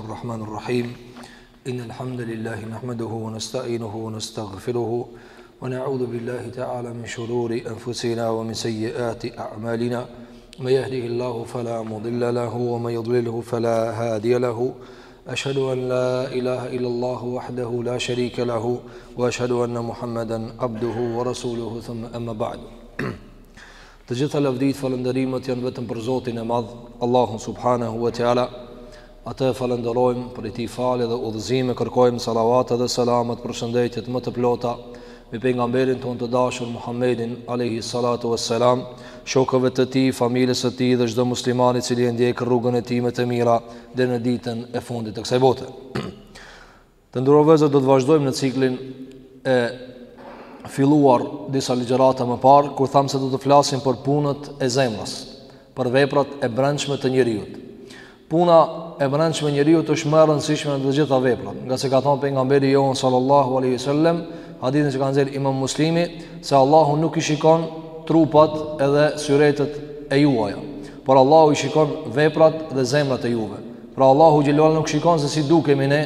الرحمن الرحيم إن الحمد لله نحمده ونستعينه ونستغفره ونعوذ بالله تعالى من شرور أنفسنا ومن سيئات أعمالنا ما يهده الله فلا مضل له وما يضلله فلا هادي له Ashhadu an la ilaha illa Allahu wahdahu la sharika lahu wa ashhadu anna Muhammeden abduhu wa rasuluhu thumma amma ba'du. Të gjitha lavditë falënderimet janë vetëm për Zotin e Madh, Allahun subhanahu wa taala. Atë e falënderojmë prej tij falje dhe udhëzim kërkojmë salavat dhe selamet përshëndetjet më të plota mbi pejgamberin tonë të dashur Muhammedin alayhi salatu wassalam, shokëve të tij, familjes së tij dhe çdo muslimani i cili e ndjek rrugën e tij me të mira deri në ditën e fundit të kësaj bote. Të nderuar vëllezër do të vazhdojmë në ciklin e filluar disa ligjërata më parë kur thamë se do të flasim për punët e zemrës, për veprat e brendshme të njeriut. Puna e brendshme e njeriut është më e rëndësishme se të gjitha veprat, ngase ka thënë pejgamberi jonë sallallahu alaihi wasallam, hadithin që e ka nxjerr Imam Muslimi, se Allahu nuk i shikon trupat edhe syretet e juaja, por Allahu i shikon veprat dhe zemrat e juve. Pra Allahu xhelalu nuk shikon se si dukemi ne,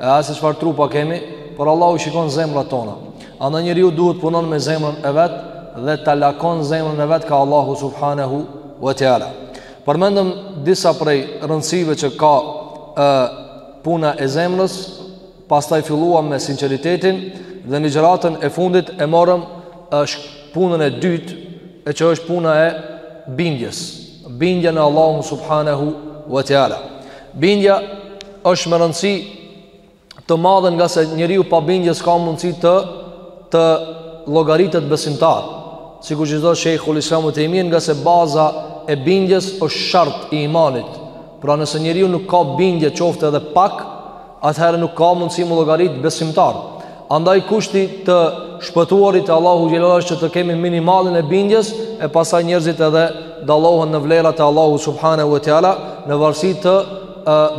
e as se çfarë trupa kemi, por Allahu i shikon zemrat tona. Andaj njeriu duhet të punon me zemrën e vet dhe ta lakon zemrën e vet ka Allahu subhanahu wa taala. Përmendëm disa prej rëndësive që ka e, puna e zemrës, pastaj filluam me sinceritetin dhe në ligjëratën e fundit e morëm është punën e dytë e që është puna e bindjes. Bindja në Allahun subhanahu wa taala. Bindja është me rëndësi të madhe ngase njeriu pa bindje s'ka mundësi të të llogaritet besimtar. Sikur që thotë Sheikhul Islam ibn Taymiyyah se baza e bindjes është shart i imanit. Pra nëse njeriu nuk ka bindje qoftë edhe pak, atëherë nuk ka mundësi m'u llogarit besimtar. Andaj kusht i të shpëtuarit te Allahu xhelalu që të kemi minimalin e bindjes e pastaj njerëzit edhe dallohen në vlera te Allahu subhanahu wa taala në varësi të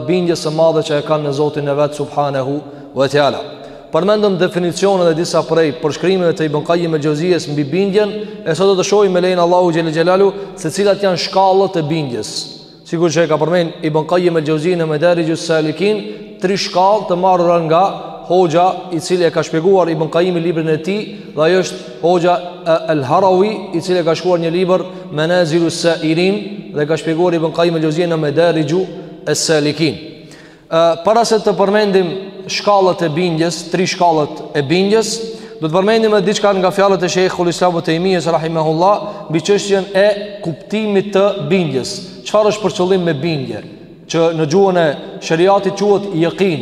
bindjes së madhe që e kanë në Zotin e vet subhanehu ve teala. Përmendëm definicionet e disa prej përshkrimeve të Ibn Qayyim el-Jauziyes mbi bindjen, e sot do të shohim me lejen e Allahut xhele xhelalu se cilat janë shkallët e bindjes. Sikur që e ka përmend Ibn Qayyim el-Jauziy në Madarij al-Salikin, tri shkallë të marrura nga hoxha i cili e ka shpjeguar Ibn Qayyimi librin e tij, dhe ai është Hoxha El Harawi, i cili ka shkruar një libër Manazilu Sa'irin dhe e ka shpjeguar Ibn Qayyim el-Jauziy në Madariju es-Salikin. Para se të përmendim shkallët e bindjes, tri shkallët e bindjes, do të përmendim edhe diçka nga fjalët e Sheikhul Islam ibn Taymiyes rahimahullah mbi çështjen e kuptimit të bindjes. Çfarë është për qëllim me bindje? Që në gjuhën e shariatit quhet yaqin.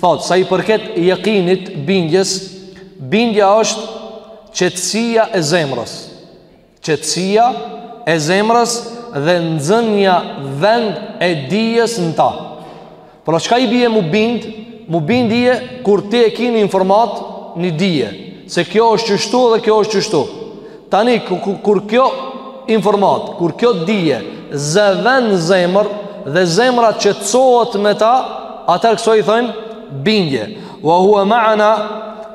Thotë, sa i përket jekinit, bindjes, bindja është qetësia e zemrës. Qetësia e zemrës dhe nxënja vend e dijes në ta. Por çka i bie mu bind, mu bindje kur ti e ke një informat, një dije, se kjo është qështu dhe kjo është qështu. Tani kur kjo informat, kur kjo dije zë ven zemër dhe zemra qetësohet me ta, atëherë këso i thojnë bindje. Wa hua ma'ana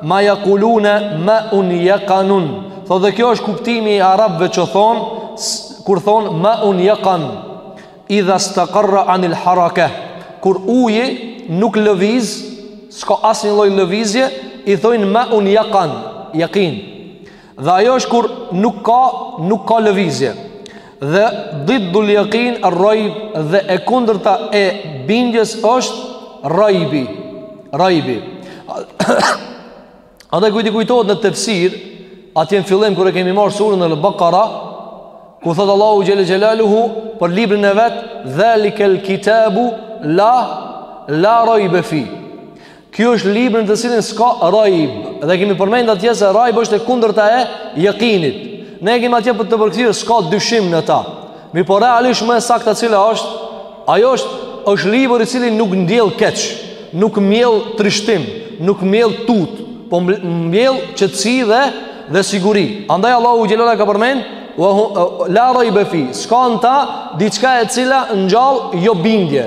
ma jakulune ma un jakanun. Tho dhe kjo është kuptimi i arabve që thonë, kur thonë ma un jakan, idha stakarra anil harake, kur uji nuk lëviz, s'ka asni lloj lëvizje, i thojnë ma un jakan, jakin. Dhe ajo është kur nuk ka, nuk ka lëvizje. Dhe diddul jakin rrajb dhe e kundërta e bindjes është rrajbi. Rrajbi. A do kujt i kujtohet në tefsir, atje në fillim kur e kemi marrë surën El Bekara, ku thotë Allahu Xhelle Xhelaluhu për librin e vet, dhalikel kitabu la, la rrajbe fi. Ky është libri në të cilin s'ka raib. Dhe e kemi përmend atje se raib është e kundërta e jekinit. Ne e kemi atje për të përkthyer s'ka dyshim në ta. Mirëpo realisht më e sakta cila është? Ajo është është libër i cili nuk ndjell keq, nuk mjell trishtim, nuk mjell tut, po mjell qetësi dhe dhe siguri. Andaj Allahu xhelala ka përmend wa la raiba fi. S'ka në ta diçka e cila ngjall jo bindje.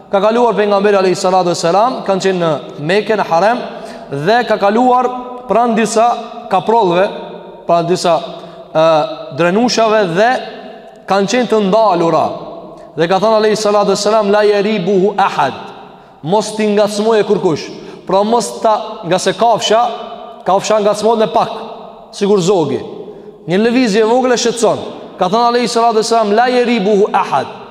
Ka kaluar pejgamberi alayhi salatu wasalam, kanë qenë në Mekë në Harem dhe ka kaluar pranë disa kaprollëve, pranë disa ë drenushave dhe kanë qenë të ndalura. Dhe ka thënë alayhi salatu wasalam la yaribuhu ahad. Mos t'i ngacmojë kurkush. Pra mos ta nga se kafsha, kafsha ngacmohet me pak, sikur zogi. Një lëvizje e vogël e shqetëson. Ka thënë alayhi salatu wasalam la yaribuhu ahad.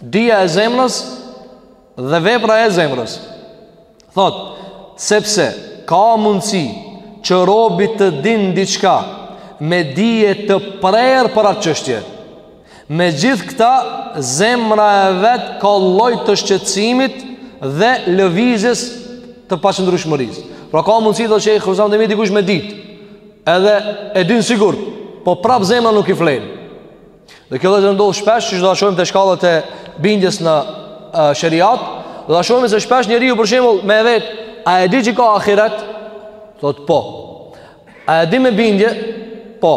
Dija e zemrës Dhe vepra e zemrës Thotë Sepse ka mundësi Që robi të din diçka Me dije të prerë për atë çështje Me gjithë këta Zemra e vet Ka lloj të shqetësimit Dhe lëvizjes Të paqëndrueshmërisë Pra ka mundësi dhe që e kërëzam dhe mi dikush me dit Edhe e din sigurt Po prap zemra nuk i flen Dhe kjo dhe të ndodhë shpesh që do ta shohim te shkallët e bindjes në uh, sheriat Do ta shohim se shpesh njeriu për shembull me vet A e di që ka ahiret? Thotë po A e di me bindje? Po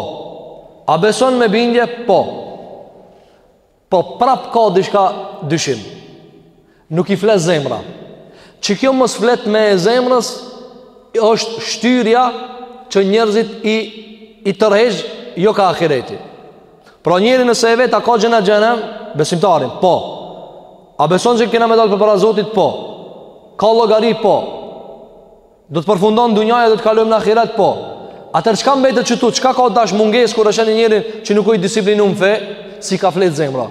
A beson me bindje? Po Po prap ka dishka dyshim Nuk i flet zemra. Që kjo mos flet me zemra është shtyrja që njerëzit i tërheq jo ka ahireti. Pra njeri nëse e vet a ka xhenet xhehenem besimtarin, po. A beson që kena me dal përpara Zotit, po. Ka llogari, po. Do të përfundon dunjaja do të kalojmë në ahiret, po. Atëherë çka mbetet këtu, çka ka dash mungesë kur e sheh një njeri që nuk o i disiplinum në fe, s'i ka flet zemra.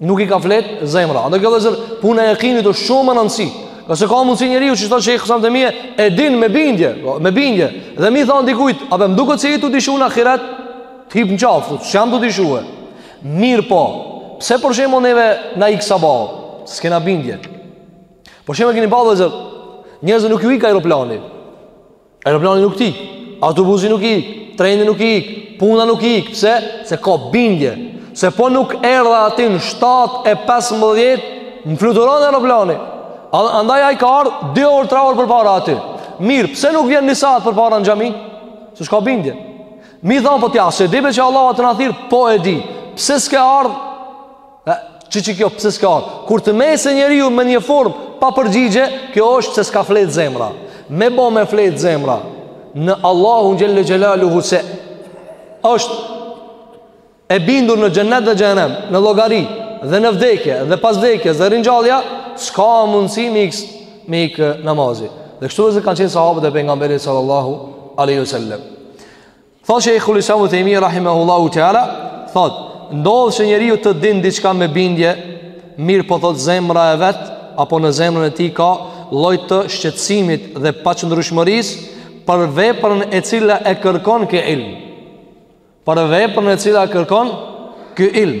Nuk i ka flet zemra. Andaj kjo vllezër puna e jekinit është shumë e rëndësishme. Nëse ka mundsi njeriu siç thotë Shejhul Islam Tejmije, e din me bindje, po, me bindje. Dhe me i than dikujt, abe më duket se je tu dyshu në ahiret, të hip në qafë, thotë, s'jam tu dyshue. Mirëpo, pse për shembull neve na ik sabahu, s'kena bindje. Për shembull e keni pa vllezër, njerëzve nuk ju ik aeroplani. Aeroplani nuk t'ik, autobusi nuk i ik, treni nuk i ik, puna nuk i ik, pse? Se ka bindje. Se po nuk erdha aty në 7 e 15, më fluturon aeroplani. Andaj ai ka ardh 2 orë 3 orë përpara aty. Mirë, pse nuk vjen ni saat përpara në xhami? Se s'ka bindje. Me i than po tja, se di be që Allahu të ka thirr, po e di. Pse s'ke ardh? Që që kjo pse s'ke ardh Kur të mes njeriu me një formë Pa përgjigje Kjo është se s'ka flet zemra Me bo me flet zemra Në Allahun xhele xhelaluhu se është E bindur në xhenet dhe xhehenem Në llogari dhe në vdekje Dhe pas vdekjes dhe ringjallja S'ka mundësi me i ikë namazi Dhe kështu vllezër kanë qenë sahabët e pejgamberit sallallahu alejhi ve selem Thotë Shejhul Islam Ibn Tejmije Rahimehullahu teala Thotë Ndodh që njeriu të din diçka me bindje Mirëpo thotë zemra e vet Apo në zemrën e tij ka Lloj të shqetësimit dhe paqëndrueshmërisë Për veprën e cila e kërkon ky ilm Për veprën e cila e kërkon ky ilm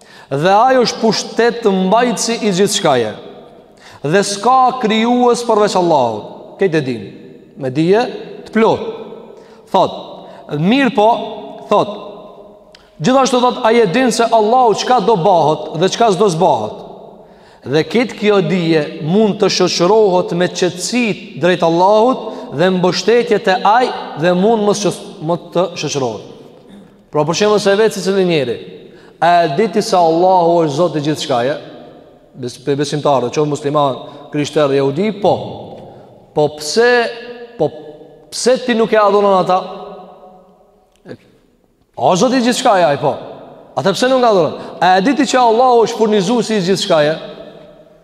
Dhe ai është pushtetmbajtësi i gjithçkaje Dhe s'ka krijues përveç Allahut Këtë e din Me dije të plotë Thotë Mirëpo Thotë Gjithashtu thotë Ai e din se Allahu çka do bahet Dhe çka s'do s'bahet Dhe këtë kjo dije mund të shoqërohet Me qetësi drejt Allahut Dhe mbështetje te ai Dhe mund mos të shoqërohet Pra për shembull si e vet secilin njeri, a e di ti se Allahu është Zot i gjithçkaje? Për besimtarë, qoftë musliman, krishterë, jehudi, po. Epo pse ti nuk e adhuron ata? A është Zot i gjithçkaje ai po? Atëherë pse nuk e adhuron? A e di ti që Allahu është furnizuesi i gjithçkaje?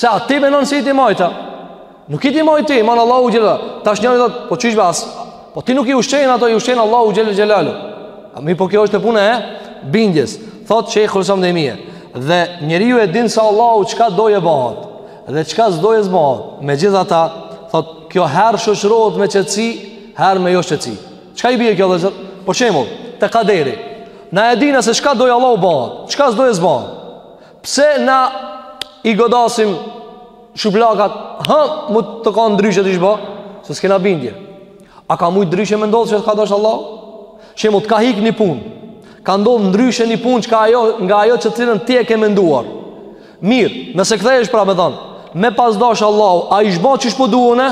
Pse a ti menon se i ki majt a? Nuk i ki majt ti, i man Allahu xhele Tash njëri thotë, po qysh be asë Po ti nuk i ushqen ato, i ushqen Allahu xhele xhelaluhu A mirëpo kjo është punë e bindjes Thot shejhul islam Ibn Tejmije Dhe njeriu e din se Allahu çka don bëhet Dhe çka s'don s'bëhet Megjithatë, thot kjo herë shoqërohet me qetësi Herë me jo qetësi Çka i bie kjo dhe zërë? Për shembull, te kaderi Na e dina se çka don Allahu bëhet Çka s'don s'bëhet Pse na i godasim shuplakat, ha, mund të kon ndryshe t'ish bo, se s'kena bindje. A ka mujt ndryshe me ndodh çka ka dasht Allahu? Shembull të ka hik një punë, ka ndodh ndryshe një punë çka ajo, nga ajo që të cilën ti e ke menduar. Mirë, nëse kthehesh pra me thonë, me pas dasht Allahu, a ish bo qysh po du une?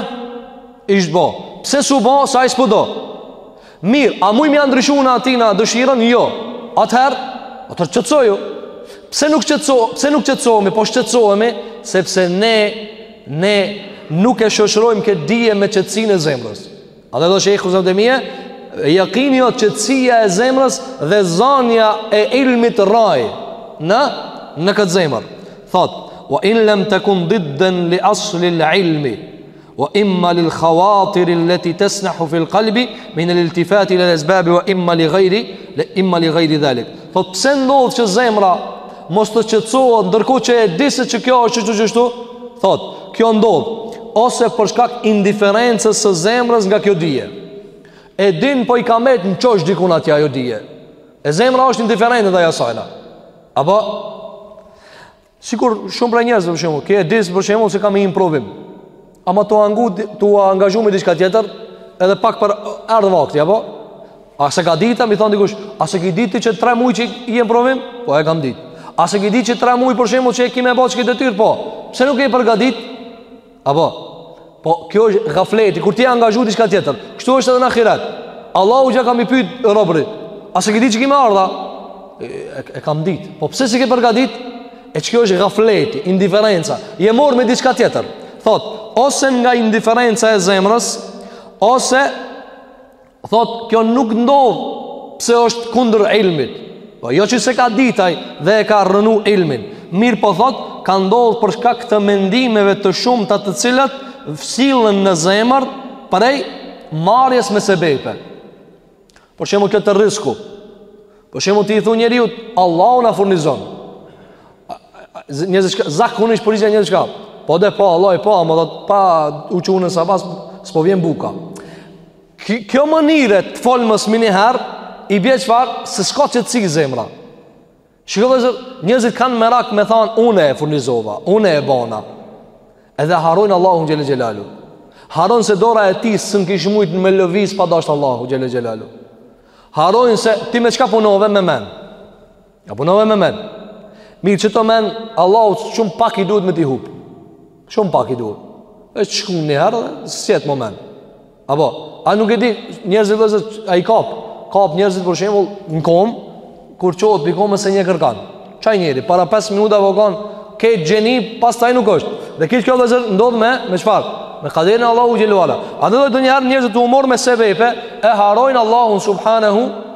Ish bo. Pse s'u bo, se ai s'po do? Mirë, a mujmi ia ndryshu na atina dëshirën? Jo. Atëherë, atëherë qetësohu. Pse nuk qetësohemi, pse nuk qetësohemi, po shqetësohemi, sepse ne, ne nuk e shoqërojmë këtë dije me qetësinë e zemrës. Edhe thotë shejhul islam Ibn Tejmije, jakini o qetësia e zemrës dhe zanja e ilmit rraj në, në këtë zemër. Thotë, wa in lam takun diddan li asli al ilmi, wa imma lil khawatir allati tasnahu fi al qalbi min al iltifat ila al asbab wa imma li ghayri la imma li ghayri dhalik thot pse ndodh që zemra mos të qetësohet ndërkohë që e di se që kjo është kshtu e kshtu thot kjo ndodh ose për shkak indiferencës së zemrës nga kjo dije e din po i ka met në qosh dikun atje ajo dije e zemra është indiferente ndaj asaj apo Sikur shumë prej njerëzve për shembull, ke dit për shembull se kam një provim. Ama tu ang tu angazhu me diçka tjetër, edhe pak për erdh vakti apo? A s'e ke ditë m'i thon dikush, a s'e ke ditë qe 3 muaj që jem n'provim? Po e kam ditë. A s'e ke ditë qe 3 muaj për shembull që e ki me ba këtë detyrë po. Pse nuk je përgatit? Apo, po kjo është gafleti, kur ti je angazhu n'diçka tjetër, kështu është edhe në ahiret. Allahu xhele ka me i pyt robërit, a s'e ke dit që ki me ardh a? E, e, e kam dit, po pse s'e ke përgatit? E qikjo është gafleti, indiferenca, je morr me diçka tjetër. Thot, ose nga indiferenca e zemrës, ose Thot, kjo nuk ndodh pse është kundër ilmit. Po jo që s'e ka dit ai dhe e ka rrënu ilmin. Mirëpo thot, ka ndodh për shkak të mendimeve të shumta të cilat sillen në zemër prej marrjes me sebepe. Për shembull kjo te rrisku. Për shembull ti i thu njeriut, Allahu na furnizon. Njerëzit zakonisht përgjigjen njerëzit çka. Po de po, Allahi po, amo thotë pa u çu në sabah, s'po vjen buka. Kjo mënyrë e të folmes menjëherë I bje çfarë Se s'ka qetësi zemra Shiko vëllezër Njerëzit kanë merak me thanë Unë e furnizova Unë e bona Edhe harrojnë Allahun xhele xhelaluhu Harrojnë se dora e tij S'un kish mujtun me lëviz Pa dasht Allahu xhele xhelaluhu Harrojnë se ti me çka punove me men Ja punove me men Mirë qeto men Allahut shumë pak i duhet me t'i hup Shumë pak i duhet E që shku një herë dhe s'jet më men Apo A nuk e di njerëzit vëllezër A i ke pa Ke pa njerëzit për shembull në komë Kur çohet prej kome s'e njeh kërkan Qaj njeri Para 5 minutave ka kenë gjeni pastaj nuk është Dhe krejt kjo vëllezër ndodh me Me çfarë Me kaderin e Allahut xhele ve ala A vëllezër ndonjëherë njerëzit tu u marrë me sebepe E harrojnë Allahun subhanahu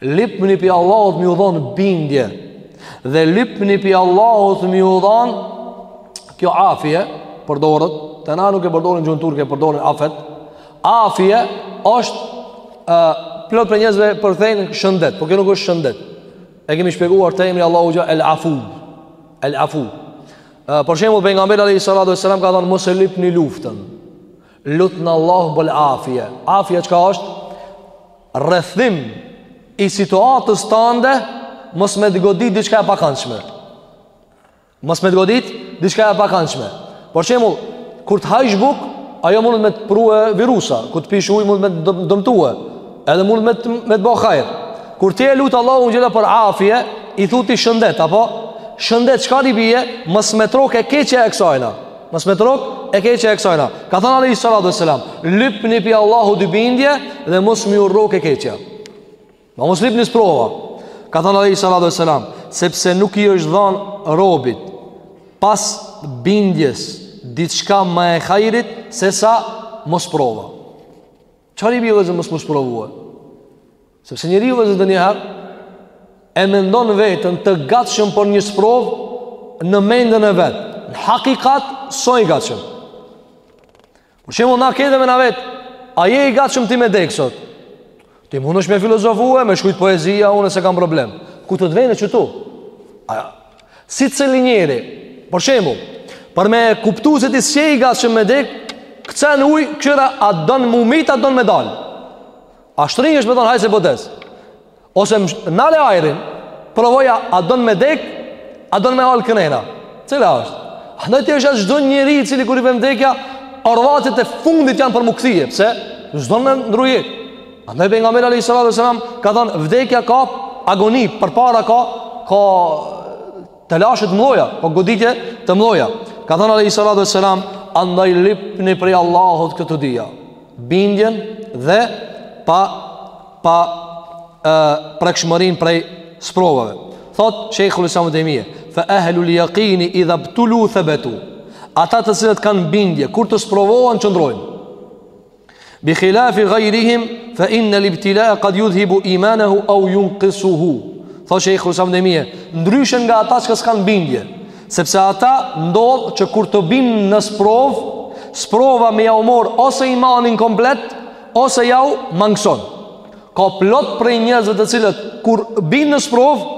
Lypni prej Allahut me ju dhon bindje dhe lypni prej Allahut me ju dhon kjo afije përdoret, te na nuk e përdorin n'gjuhën turke e përdorin afijet. Afije është ë uh, plot prej njerëzve përkthejnë shëndet, por kjo nuk është shëndet. E kemi shpjeguar te emri i Allahut xha el afu. El afu. Uh, për shembull pejgamberi alejhi salatu wasalam ka thënë mos e lypni luftën. Lutne Allahun për afije Afija çka është Rrethim I situatës tande Mos me të godit diçka e pakanshme Mos me të godit Diçka e pakanshme Për shembull Kur të hajsh bukë Ajo mund me të prue virusa Kur të pish ujë mund me të dëmtue Edhe mund me të, me të bo hajr Kur ti e lut Allahun xhele për afije I thu ti shëndet Apo shëndet çka i bie Mos me t'rrok e keqja e kësajna Mos me t'rrok e keqja e kësajna. Ka thënë alejhi salatu wasallam, "Lypni pi Allahut dy bindje dhe mos me ju rrok e keqja." Pra mos lypni sprova. Ka thënë alejhi salatu wasallam, "Sepse nuk i është dhënë robit pas bindjes diçka më e hajrit se sa mos sprova." Çfarë i bie vëllezër mos mu sprovue? Sepse njeriu vëllezër ndonjëherë e mendon veten të gatshëm për një sprovë në mendjen e vet. Në hakikat s'o i gatshëm. Për shembull na kete me na vet, a je i gatshëm ti me dek sot? Ti mundesh me filozofue, me shkruajt poezia, unë s'e kam problem. Kurdo t'vjen e qetu? A Secili njeri, për shembull, për me kuptu se ti s'je gatshëm me dek, këce n'ujë, kqyre a don mu myt, a don me dal. A shtrihesh me thonë, hajt se po des. Ose nale ajrin, provoje a don me dek, a don me hal kënena. Cila është? Andaj ti e sheh atë çdo njeri i cili kur i vjen vdekja, orvatjet e fundit janë për m'u kthy, pse? S'don me ndrru jet. Andaj pejgamberi alejhi salatu ve selam ka thanë vdekja ka agoni përpara ka ka telashe të mdhoja po goditje të mdhoja ka thanë alejhi salatu ve selam andaj lypni prej Allahut këto të dyja bindjen dhe pa pa e, prekshmërinë prej sprovave thot Shejhul Islam ibn Tejmije fe ehlul jakini idhabtulu thebetu ata të cilët kanë bindje kur të sprovohen qëndrojnë Bi khilafi gajrihim Fe innel ibtilae kad judhibu imanehu au junkisuhu Thot Shejhul Islam ibn Tejmije Ndryshe nga ata që s'kan bindje Sepse ata ndodhë që kur të bin në sprov Sprova me jau mor ose imanin komplet Ose jau mangëson Ka plot prej njerëzve të cilët Kur bin në sprov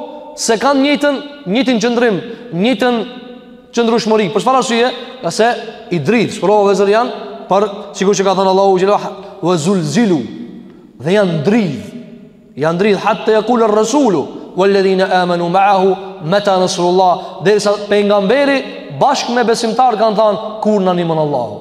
S'e kanë njëjtën, njëjtin qëndrim Njëjtën qëndrueshmëri. Për çfarë arsye? Se i dridh sprova, vllezër, janë porsikur që ka thënë Allahu xhelalu wa zulzilu. Dhe janë dridh. Janë dridh hatta yaqul ar-rasulu walladhina amanu ma'ahu mata nasrullah. Derisa pejgamberi bashkë me besimtar kanë thënë kur na nimon Allahu.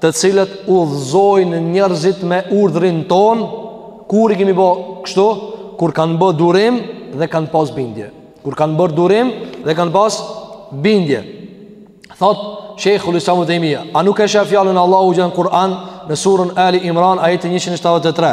të cilët udhëzojnë njerëzit me urdhrin ton, kur i kemi bë kështu, kur kanë bë durim dhe kanë pas bindje. Kur kanë bërë durim dhe kanë pas bindje. Thot Sheikhul Islam ibn Taymija, a nuk e shef fjalën e Allahut në Kur'an në surën Ali Imran ajetin 173?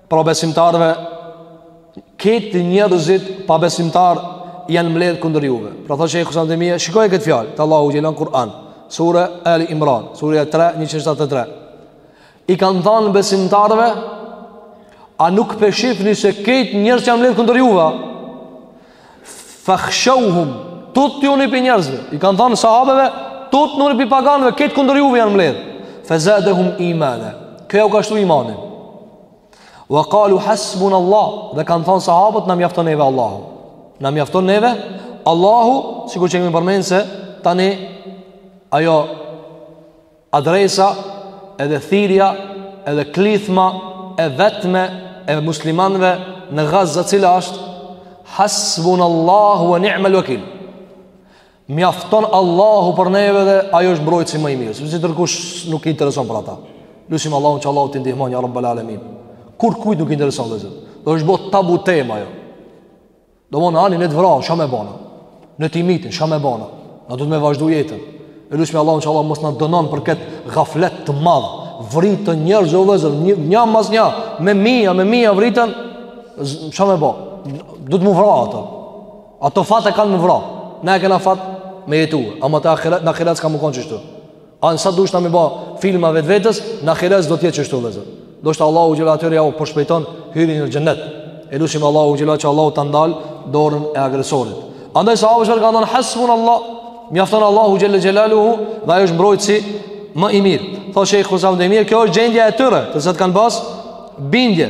Pra besimtarve, kejt njerëzit pabesimtar janë mbledh kundër juve. Pra thot Shejhul Islam ibn Tejmije, shikoje këtë fjalë, të Allahut xhel-le në Kur'an, sure Ali Imran, sure 3, 173. I kanë thanë besimtarve, a nuk pe shifni se kejt njerëzit janë mbledh kundër juve? Fakhshawhum, tutjuni pi njerëzve. I kanë thënë sahabeve, tutnuni pi paganëve, kejt kundër juve janë mbledh. Fazadahum imana. Kjo jau ka shtu imanin. Wa qalu hasbunallah, dhe kanë thënë sahabët na mjafton neve Allahu. Na mjafton neve Allahu, sikur që kemi përmend se tani ajo Adresa edhe thirrja edhe klithma e vetme e muslimanve në Gaza cila është hasbunallahu ve ni'mel vekil mjafton Allahu për neve dhe ai është mbrojtësi më i mirë se tjetërkush nuk i intereson për ata lusim Allahun që Allahu t'i ndihmon ja Rabbel alemin kurkujt nuk i intereson vllezër dhe është bo tabu tema ajo Domethonë ani ne t'i vran, shka me ba na Ne t'i mytin, shka me ba na Na duhet me vazhdu jetën E lusim Allahun që Allahu mos na dënon për këtë gaflet të madh Vriten njerëz vllezër, nja mas nja Me mija, me mija vriten Shka me ba Duhet m'u vra ato Ato fat e kanë m'u vra Na e kena fat me jetu Ama atje në ahiret s'ka m'u kon qështu A na s'dushna me ba filma vetvetes, në ahiret do tjetë qështu vllezër. Ndoshta Allahu xhela atyre jau përshpejton hyrjen n'xhennet. E lusim Allahun xhela që Allahu ta ndalë dorën e agresorit. Andaj sahabët çka kan thanë hasbunAllah, mjafton Allahu xhela xhelaluhu dhe ai është mbrojtësi më i mirë. Thotë sheh Husam Demir, kjo është gjendja e tyre, të cilët kanë pasë bindje.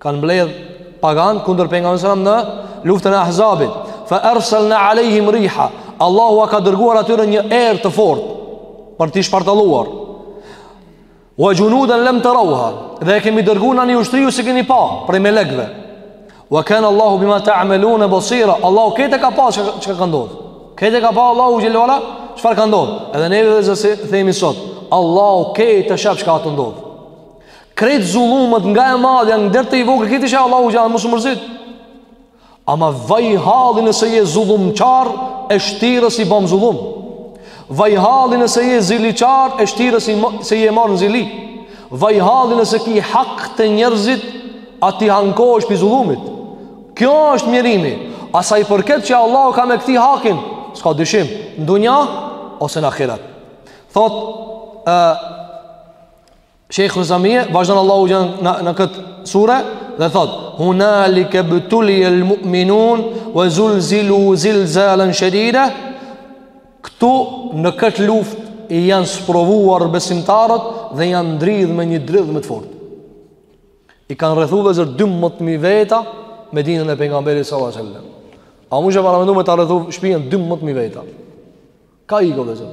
Kanë mbledh paganët kundër pejgamberit sallallahu alajhi wasallam në luftën e Ahzabit. Fa arsalna alejhim riha. Allahu u ka dërguar atyre një erë të fortë për t'i shpartalluar. Wa junudan lam tarawha. Dhe kemi dërgu na ni ushtri që s'e keni pa prej melekëve. Wa kana Allahu bima ta'maluna basira. Allahu krejt e ka pa çka ka ndodhur. Krejt e ka pa Allahu xhela çfarë ka ndodhur. Edhe ne vllezër themi sot, Allahu krejt e sheh çka ka ndodhur. Krejt zullumët nga e madhja deri te e vogla Krejt i sheh Allahu xhela mos u mërzit Ama vaj halli nëse je zullumqar E shtirë asht si ban zullum Vaj halli nëse je ziliqar E shtirë asht nëse i ke marrë në zili Vaj halli nëse ki hak te njerëzit A ti hangër ke hise pi zullumit Ky është mjerimi A sa i përket që Allahu ka me kthy hakin S'ka dyshim N'dunja ose në ahiret Thotë, Shejh Husami, e vazhdon Allahu xhela në, në këtë sure Dhe thotë, hunalike btulije l-mu'minun Ve zulzilu zilzalen shedida Këtu në këtë luftë janë sprovuar besimtarët Dhe janë dridhë me një dridhme të fort I kanë rrethu vllezër 12.000 veta Medinën e pejgamberit sallallahu alejhi selam A munesh paramendu me ta rrethu shpijen 12.000 veta Kah ikë vllezër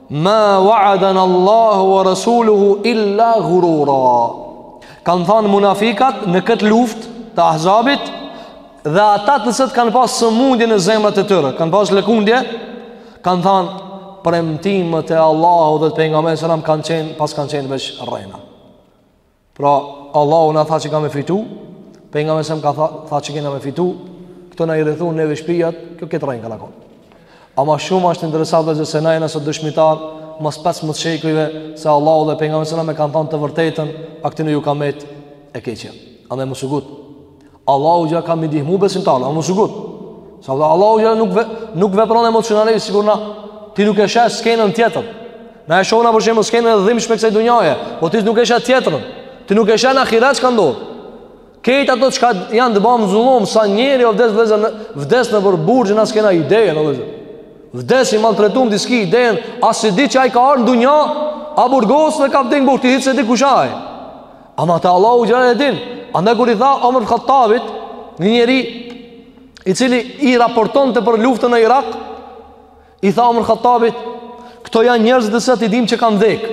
Ma wa'adana Allahu wa rasuluhu illa ghurura. Kan than munafikat në këtë luftë të Ahzabit dhe ata të cilët kanë pas sëmundje në zemrat e tyre, kanë pas lëkundje, kanë than premtimet e Allahut dhe të pejgamberit sallallahu kanë qenë pas kanë qenë veç rrena. Pra, Allahu na tha që kena me fitu, pejgamberi salallahu na tha, tha që kena me fitu, këta na i rrethun neve shpijat, kjo krejt rrenë kan konë. Ama shumë është interesant qe se na jena sot dëshmitar, mas 15 shekujve, se Allahu dhe pejgamberi salallahu e kanë thanë të vërtetën, a këtynve ju ka metë e keqja. Andaj mos u ngut. Allahu xhela ka me i ndihmu besimtarët, a mos u ngut. Se vëlla Allahu xhela nuk ve, nuk vepron emocionalisht sikur na ti nuk e sheh skenën tjetër. Na e shohna për shembull skenën e dhimbshme kësaj dunjaje, po ti nuk e sheh tjetrën. Ti nuk e sheh në ahiret çka ndodh. Krejt ata çka janë tu ba zullum sa njeri po vdes vllezër vdes nëpër burgje na s'kena idenë vllezër. Vdes i maltretum ti ski ide, as e di që ai ka ardhur në dunja, a burgos dhe ka vdekur n'burg ti, hiç se di kush a ai. Ama ata Allahu xhel-le e din Andaj kur i tha Omer Khattabit Një njeri I cili i raportonte për luftën në Irak I tha Omer Khattabit Këto janë njerëzit të cilët i dim që kanë vdek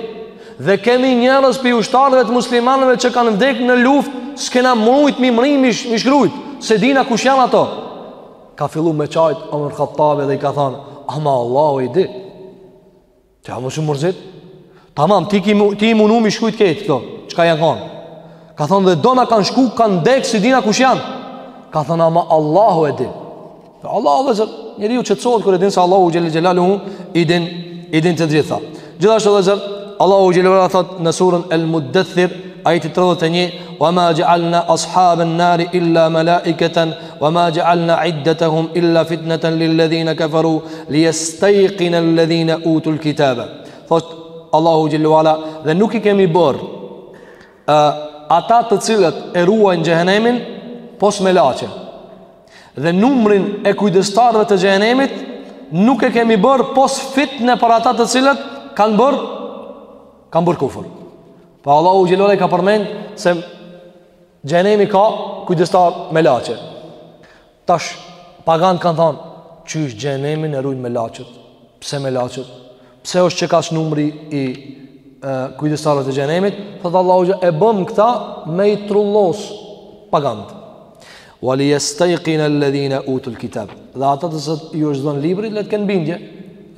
Dhe kemi njerëz prej ushtarëve të muslimanëve që kanë vdek në luftë S'kena mrujt mi mri mi, sh, mi shkrujt S'e dina kush janë ato Ka fillu me qajt Omer Khattabi dhe i ka thanë Ama Allahu i di Tha mos u mërzit Tamam, ti, ti i munu mi shkrujt kejt këto Çka janë konë Ka thonë dhe do na kanë shku kanë dek s'i dina kush janë Ka thonë ama Allahu e din Vallahi vëllezër Njeriu qetësohet kur e din se Allahu xhel-le xhelaluhu I din, i din të gjitha Gjithashtu vëllezër Allahu xhel-le ve ala thot në surën El Muddethir Ajeti 31 Wa ma ja'alna ashaben nari illa malaiketen Wa ma ja'alna iddatahum illa fitnatan lil ladhina kafaru liyastayqina alladhina utul kitaba. Thot Allahu xhel-le ve ala dhe nuk i kemi bër ë ata të cilët e ruajnë xhehenemin pos melaqe. Dhe numrin e kujdestarëve të xhehenemit nuk e kemi bër pos fitne për ata të cilët kanë bër kanë bër kufër. Po Allahu xhel-le ve ala e ka përmend se Xhehenemi ka kujdestarë melaqe. Tash paganët kan thon, çysh xhehenemin e rujn melaqet. Pse melaqet? Pse është qekaq numri i kujdestarëve të xhehenemit, thotë Allahu xhel-le e bëm këta me i trullos paganët. Wali yastayqin alladhina utul kitab. Dhe ata të cilët ju është dhënë libri, le të kenë bindje,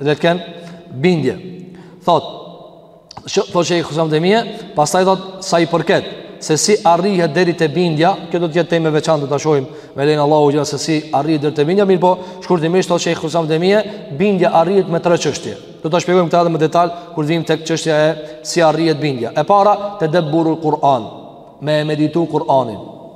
le të kenë bindje. Thotë thotë shejhul islam Ibn Tejmije Pastaj thotë sa i përket Se si arrihet deri te bindja Kjo do të jetë temë e veçantë do ta shohim Me lejen e Allahut xhel-le se si arrihet deri te bindja Mirëpo shkurtimisht thotë shejhul islam Ibn Tejmije Bindja arrihet me tre çështje Do ta shpjegojmë këta edhe më detal Kur vim te çështja e si arrihet bindja E para tedebburul Kur'an Me meditu Kur'anin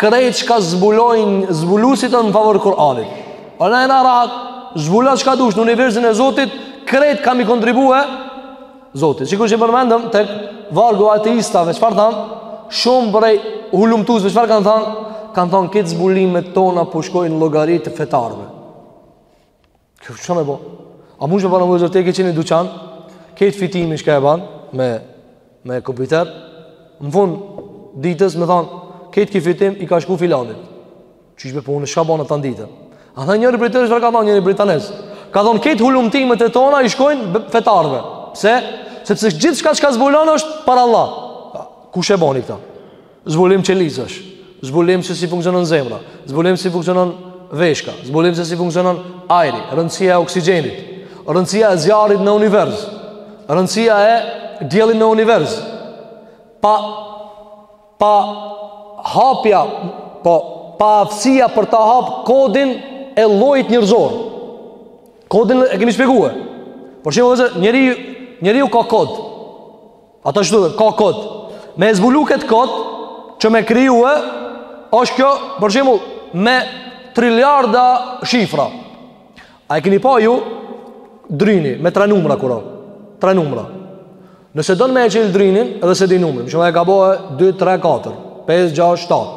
Krejt çka zbulojnë, zbulusit është në favor Kur'anit. Po na jena rahat, zbulo çka dush në universin e Zotit, krejt ka mi kontribu Zotit. Sikur që përmendëm tek vargu ateistave, çfarë thanë? Shumë prej hulumtuesve çfarë kanë thënë? Kanë thënë kejt zbulimet tona po shkojnë llogari të fetarëve. Kjo çka me bo? A mund të bëna vëllezër ti e ke çel ni duçan? Kejt fitimi çka e bën me me kompjuter. Në fund ditës me thon, kejt ki fitim i ka shku filanit. Çish be punë, çka bona tan ditën? A tha njëri britanez çfarë ka thon njëri britanez. Ka thon kejt hulumtimet e tona i shkojnë fetarëve. Pse? Sepse gjithçka çka zbulon është para Allah. Kush e boni këto? Zbulim qelizash, zbulim se si funksionon zemra, zbulim se si funksionon veshka, zbulim se si funksionon ajri, rëndësia e oksigjenit, rëndësia e zjarrit në univers, rëndësia e diellit në univers, pa, pa hapja, po, pa aftësia për ta hap kodin e llojit njerëzor. Kodin e kemi shpjegue. Për shembull njeri, njeriu ka kod. Ata shtu dhe ka kod. Me e zbulu këtë kod, që me krijue, është kjo, për shembull, me triljarda shifra. A e kini pa ju, drynin, me tre numra kur â. Tre numra. Nëse don me e qel drynin, edhe s'e di numrin. Për shembull e ka bohe 2, 3, 4, 5, 6, 7.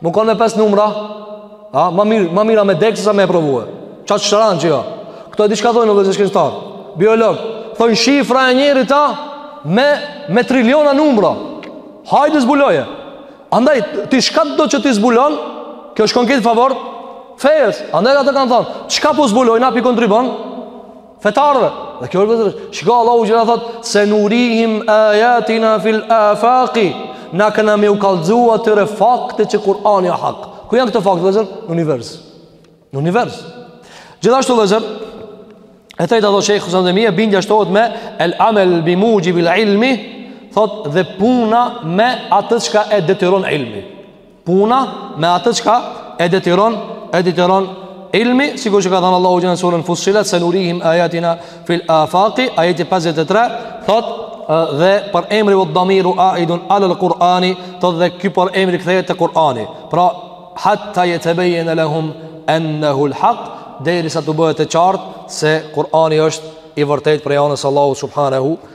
Me kanë me pesë numra A, ma mirë, ma mirë â me dek sa me e provue Qa që shëranë që jo Këto e di çka thojnë edhe shkencëtarë biologë Thojnë shifra e njerit â me, me triliona numra Hajde zbuloje Andaj, ti çkado që ti zbulon Kjo shkon në favor fesë Andaj ata kanë thonë Çka po zbulojnë, a p'i kontribon Fetarëve, dhe kjo është, vllezër, çka Allahu xh. thot, senurihim ajatina fil afaqi, na këna me u kallzu atyre faktet që Kur'ani â hak. Ku janë këto fakte, vllezër? Në univers. Në univers. Gjithashtu, vllezër, e treta thot shejhul islam Tejmije, bindja shtohet me el amel bi muxhibil ilmi, thot dhe puna me atë çka e detyron ilmi. Puna me atë çka e detyron, e detyron ilmi, sikur që ka thënë Allahu xh. në surën Fussilat, senurihim ayatina fil afaqi, ajeti 53, thot dhe përemri ve damiru aidun alel Kur'ani, thot dhe ky përemri kthehet te Kur'ani. Pra hatta yatabayyana lahum annahu al-haq, derisa të bëhet e qartë se Kur'ani është i vërtetë prej anës së Allahu subhanahu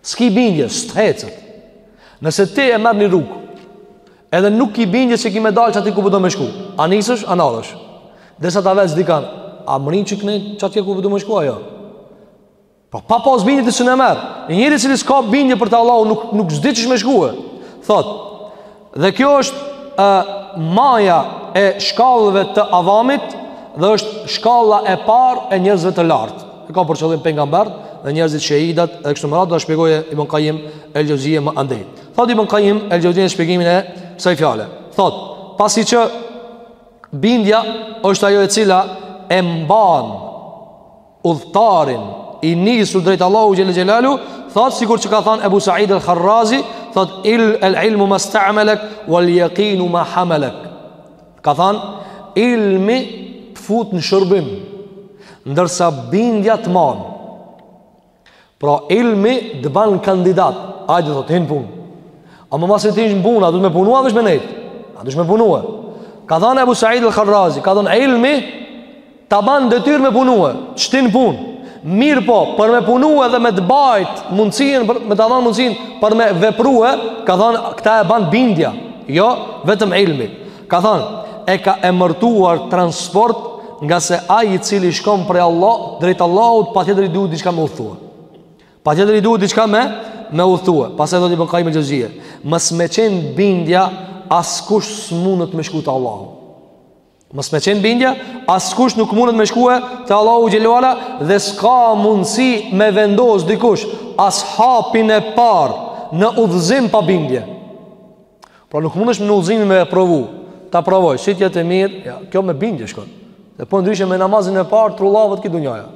S'ki bindje, s'të hecët. Nëse ti e merr një rrugë, edhe nuk ki bindje që ki me dalë qaty ku po do me shku. A nisesh, a nalesh. Derisa ta vetsh dikan, a mrrin qëkne qaty ku po do me shku, a jo. Pa, po, pa pas bindje ti s'un e merr. Një njeri i cili s'ka bindje për te Allahu nuk, nuk s'di qysh me shkue. Thotë, Dhe kjo është e, maja e shkallëve të avamit dhe është shkalla e parë e njerëzve të lartë. E ka për qëllim pejgamberët dhe njerëzit shehidat dhe kështu me radhë do ta shpjegojë Ibn Qayyim el-Juzeyy më andej. Thot Ibn Qayyim el-Juzeyy në shpjegimin e kësaj fjale. Thot, pasi që bindja është ajo e cila e mban udhëtarin i nisur drejt Allahut xhele xhelaluhu thot sikur që ka thënë Abu Said al Kharrazi thot il al ilmu masta'malak wal yaqin ma hamalak ka thënë ilmi të fut në shërbim ndërsa bindja të man Pra ilmi të ban kandidat Ajde thotë hin në punë Ama masi të hish në punë A duhet me punu a veç me nejtë A dush me punue Ka thanë Ebu Sa'id al-Kharrazi Ka thanë ilmi Ta ban detyrë me punue Që t'hin në punë Mirëpo Për me punue dhe me të bajt Mundësinë për, Me ta dhanë mundësinë Për me veprue Ka thanë Këta e ban bindja Jo Vetëm ilmi Ka thënë, e ka emërtuar transport ngase ai i cili shkon prej Allah, drejt Allahut, patjetër i duhet diçka me udhëtue. Patjetër i duhet diçka me me udhëtue. Pastaj thotë Ibn Kajim el Xhozije. Mos me qenë bindja askush s'mundet me shku te Allahu. Mos me qenë bindja, askush nuk mundet me shkue te Allahu xhel-le ue ala dhe s'ka mundësi me vendos dikush as hapin e parë në udhëzim pa bindje. Pra nuk mundesh në udhëzim me e provu Ta provoj, si t'jetë e mirë ja, Kjo me bindje shkon Dhe përndryshe me namazin e parë Trullavet kjo dunjaja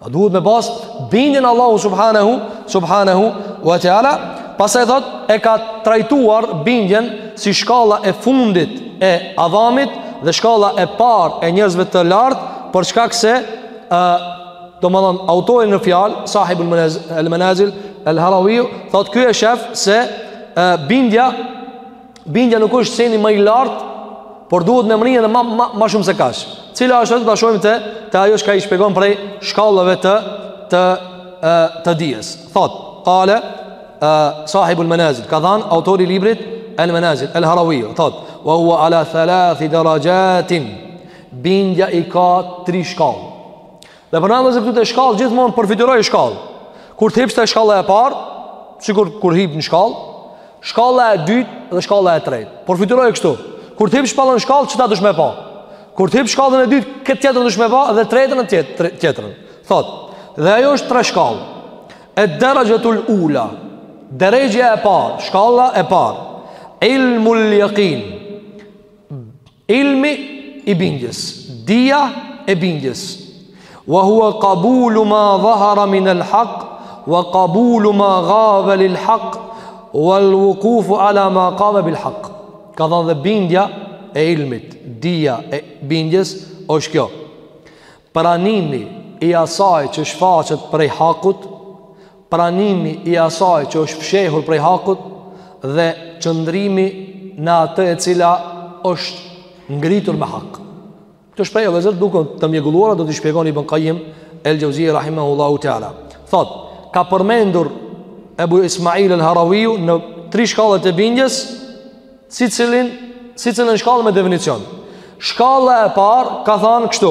A duhet me pas bindje n'Allahu subhanahu Subhanahu Wa teala Pastaj thot e ka trajtuar bindjen Si shkalla e fundit e avamit Dhe shkalla e parë e njerëzve të lartë Për shkak se uh, Domethonë autori në fjalë Sahibul el menazil El harawiu Thot ky e shef se Ë bindja bindja nuk është seni më i lartë, por duhet me mrri edhe më më më shumë se kaq. Cila është ajo ta shohim te te ajo që ai shpjegon prej shkallëve të të e, të dijes. Thot, qale e, sahibul manazil, ka than autori i librit El Manazil, El Harawi, thot, wa huwa ala thalath darajatin. Bindja i ka tri shkallë. Dhe për nëndëse këtu të shkallë, gjithmonë përfytyroji shkallë. Kur të hipsh te shkalla e parë, sikur kur hip në shkallë, shkalla e dytë dhe shkalla e tretë. Përfytyroji kështu. Kur të hipsh t'parën shkallë, qeta dush me pa. Kur të hipsh shkallën e dytë, këtë tjetrën dush me pa dhe tretën e tjetër, tjetrën. Thot, dhe ajo është tre shkallë. Ed-deraxhetul ula, derexhja e parë, shkalla e parë, ilmul jakin, Ilmi i bindjes, dija e bindjes. Wa huwa qabulu ma dhahara min al-haq wa qabulu ma ghaba lil-haq wal-wuquf ala ma qama bil-haq. Ka thënë dhe bindja e ilmit, dija e bindjes është kjo. Pranimi i asaj që shfaqet prej hakut, pranimi i asaj që është fshehur prej hakut dhe qëndrimi në atë e cila është ngritur me hak. Këto shprehje edhe pse duken të mjegulluara, do t'i shpjegon Ibn Kajim El Xhauzije Rahimahullahu Teala. Thot, ka përmendur Ebu Ismail El Harawiu në tri shkallet e bindjes, Sicilin, sicilin shkallë me definicion. Shkalla e parë, ka thanë kështu.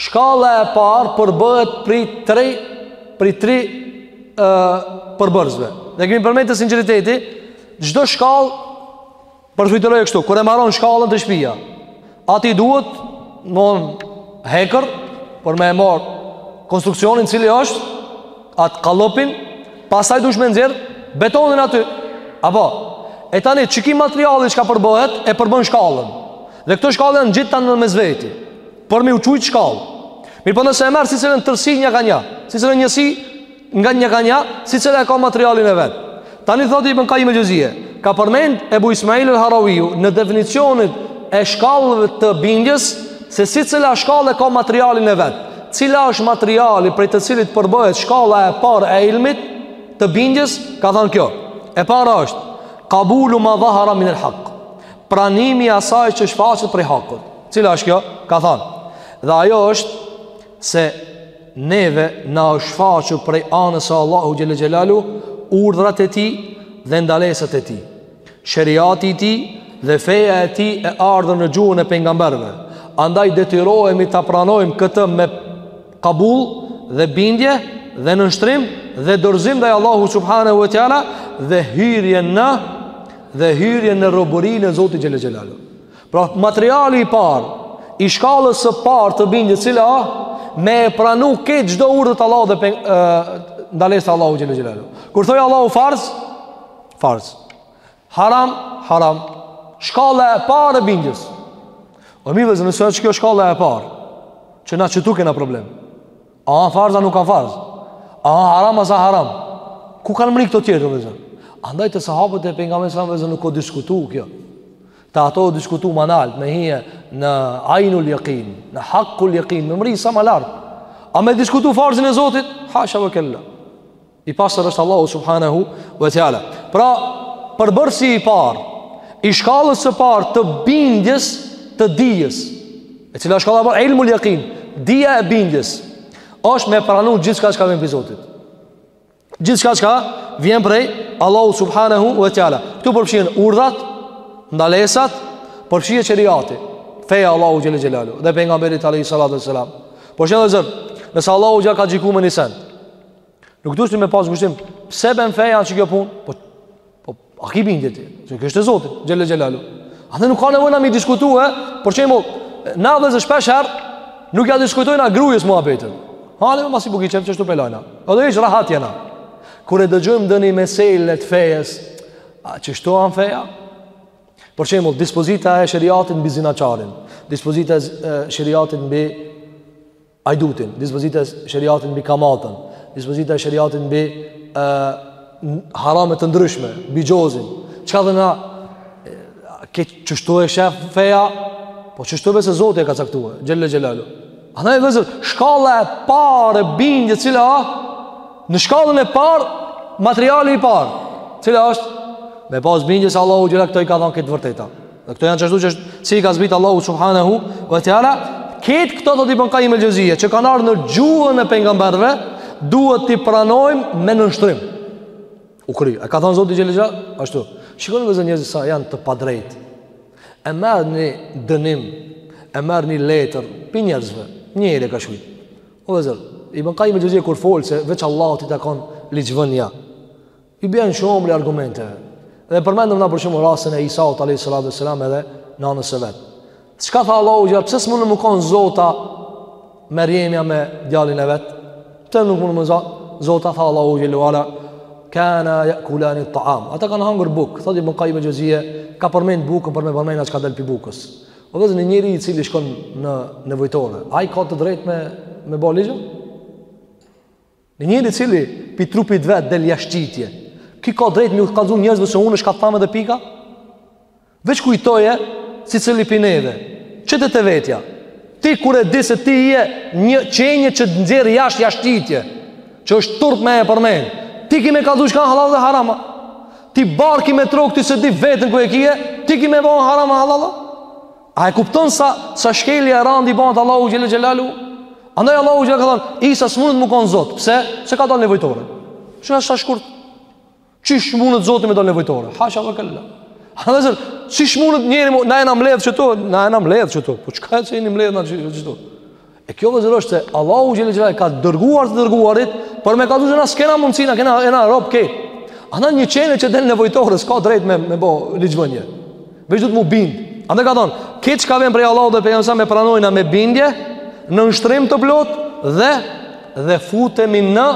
Shkalla e parë përbëhet prej tri, prej tri e, përbërësve. Dhe kemi përmend te sinqeriteti, çdo shkallë përfytyroje kështu. Kur e maron shkallën te shpia, Aty duhet m'on hekër Për me e mar Konstruksionin cili është Atë kallopin Pastaj duhesh me nxjerr Betonin aty Apo E tani çiky materiali çka përbëhet E përbën shkallën Dhe këto shkallë janë gjithë tanë mes veti Për me u qujtë shkallë Mirëpo nëse e merr si secilën tërsi një ka një Secilën njësi Nga një ka nja, sicila e ka materialin e vet. Tani thot Ibn Kajim el Xhevzije, ka përmend Ebu Ismail el Haraviju në definicionin e shkallëve të bindjes, se sicila shkallë e ka materialin e vet. Cila është materiali prej të cilit përbëhet shkalla e parë e ilmit të bindjes, ka thënë kjo. E para është, kabulu ma dhahara minel hak pranimi asaj që shfaqet prej hakut. Cila është kjo? Ka thënë. Dhe ajo është se neve na është shfaqur prej anës së Allahu xhelle xhelaluhu urdhrat e tij dhe ndalesat e tij. Sheriati i tij dhe feja e tij e ardhur në gjuhën e pejgamberëve. Andaj detyrohemi ta pranojmë këtë me kabull dhe bindje dhe nënshtrim dhe dorëzim ndaj Allahu subhanahu wa teala dhe hyrje në dhe hyrje në robërinë e Zotit xhelle xhelaluhu. Pra materiali i parë i shkallës së parë të bindjes cila a me e pranu këtë çdo urdhër të Allahut dhe peng, e, ndalesë Allahu xhelle xhelaluhu. Kur thot Allahu farz, farz. Haram, haram. Shkalla e parë e bindjes. O mi vllezër, nëse është kjo shkalla e parë, që na qëtu kena problem. A ka farz a nuk ka farz? A ka haram a s'ka haram? Ku kanë mri këto tjerët vllezër? Andaj te sahabët e pejgamberit s.a.v.s. nuk u diskutu kjo. Te ato u diskutu ma nalt, me hi në ajnul jekin, në hakkul jekin, me mrri sa ma lart. A me diskutu farzin e Zotit? Hasha ve kella. I pastër është Allahu subhanahu ve teala. Pra, përbërsi i parë, i shkallës së parë të bindjes të dijes, e cila shkalla e parë, ilmul jekin, dija e bindjes, është me pranu gjithçka çka vjen prej Zotit. Gjithçka çka vjen prej Allahu subhanahu wa ta'ala Këtu përfshihen urdhrat, ndalesat, përfshihet sheriati Feja Allahu xhelle xhelaluhu Dhe pejgamberit alejhi salatu ve selam Po shihni vllezër Nëse Allahu xh ka gjyku me një sen Nuk duhet me pas ngushtim Pse ben feja që kjo pun Po, po A ki bindje ti? Se kjo është e Zotit, xhele xhelalu. A dhe nuk ka nevojë na m'i diskutu, e? Për shembull, na vllezër shpesh her, nuk ja diskutojna grujes muhabetin. Hale me masi bukë e qepë qështu pe lajna. A dhe ishë rahat jena. Kur e dëgjojmë ndonjë mesele të fejes, a qështu thanë feja? Për shembull, dispozita e sheriatit mbi zinaqarin, dispozita e sheriatit mbi hajdutin, dispozita e shariatit mbi kamatën, dispozita e shariatit mbi ë harame të ndryshme, bixhozin. Çka thona ke qështu e shef feja, po qështu se Zoti e ka caktuar, xhelle xhelalu. Andaj vllezër shkalla e parë e bindje cila në shkallën e parë materiali i parë, cila është me pas bindje se Allahu xhele këto i ka dhënë këtë vërtetë. Dhe këto janë qështu si i ka zbrit Allahu subhanahu wa taala, këtë këto thotë Ibn Kajim el-Xhevzije që kanë ardhur në gjuhën e pejgamberëve, duhet t'i pranojmë me nënshtrim. U kry. E ka thënë Zoti xhelal ashtu. Shikoni vllezër njerëzit sa janë të padrejt. E marrin një dënim, e marrin një letër pi njerëzve. Njeri e ka shkruar. O vllezër, Ibn Kajim el-Xhevzije kur fol se veç Allahut i takon ligjvënia. I bjen shumë numri argumenteve. Dhe përmendëm na për shembull rastin e Isaut alayhis salatu wassalam edhe nanës së vet. Çka tha Allahu xhele pse s'munet me kon Zota Merjemja me djalin e vet? Pse nuk munet me kon zot? Zota tha Allahu xhele ue ala kana yakulani ta'am. Ata kanë hangur buk. Thotë Ibn Kajim el-Xhevzije ka përmend bukën për me përmend ata çka del pi bukës. O vllezër një njeri i cili shkon në nevojtore, a ka të drejtë me me bë ligjë? Një njeri i cili pi trupit vet del jashtëqitje. Ky ka drejt me u kallzu njerëzve se unë çka tham edhe pika? Veç kujtoje secili pi neve. Qëtë te vetja. Ti kur e di se ti je një qenje që nxjerr jashtë jashtëqitje. Që është turp me e përmen. Ti ki me kallzu çka hallall dhe harama. Ti barku me t'rrok ti s'e di veten ku e kije. Ti ki me bo harama hallalla. A e kupton sa sa shkelje e rand i bëhet Allahut xhel xhelalu? Andaj Allahu xhel ka thënë, Isa s'munet me kon Zot. Pse? Se ka dalë nevojtore. Çka është sa shkurt? Qysh munet Zoti me dalë nevojtore? Hasha wa kalla. Vllezër, qysh munet njeri, na jena mbledh këtu, na jena mbledh këtu. Po çka që jemi mbledh na këtu? E kjo vllezër është se Allahu xhele xhelalu ka dërguar të dërguarit Për me kallzu që na s'kena mundësi, na kena, jena robë ke Andaj një qenie që del nevojtore, s'ka drejt me, me bo ligjvënje Veç duhet m'u bind Andaj ka thonë, krejt çka vjen prej Allahut dhe pejgamberit me pranojna me bindje Nënshtrim të plot dhe Dhe futemi në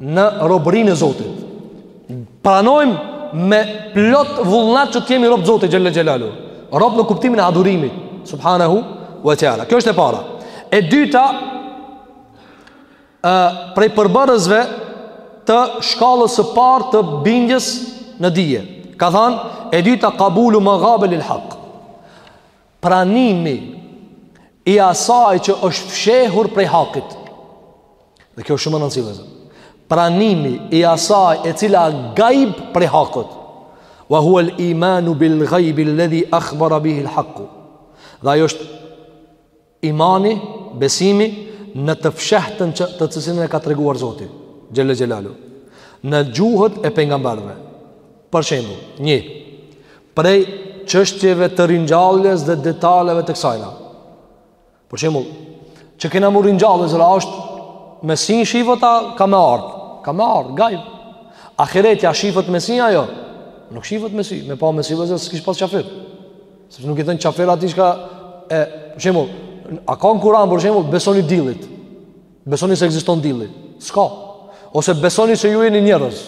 në robërinë e Zotit. Pranojmë me plot vullnet që të jemi rob Zotit xhele xhelaluhu. Rob në kuptimin e adhurimit, subhanahu wa taala. Kjo është e para. E dyta, ë prej përbërësve të shkallës së parë të bindjes në dije. Ka thënë, e dyta qabulu ma ghaba lil haq. pranimi i asaj që është fshehur prej hakit. Dhe kjo është shumë e rëndësishme. Pranimi i asaj e cila gajb prej hakit. Wa huwa al-iman bil ghaib alladhi akhbara bihi al-haq. Dhe ajo është imani, besimi në të fshehtën që të cilën e ka treguar Zoti, Xhele Xhelaluhu, në gjuhët e pejgamberëve. Për shembull, një prej çështjeve të ringjalljes dhe detaleve të kësajna. Për shembull, që kena mu ringjallë vllezër a është me sy shifet a ka me ardh. Ka me ardh, gajb. Ahireti a shifet me sy ajo. Nuk shifet me sy, me pa me sy vllezër s'kish pas qafir. Sepse nuk i thon qafir aty çka e për shembull, a ka n'Kur'an për shembull besoni dillit. Besoni se ekziston dilli? S'ka. Ose besoni se ju jeni njerëz?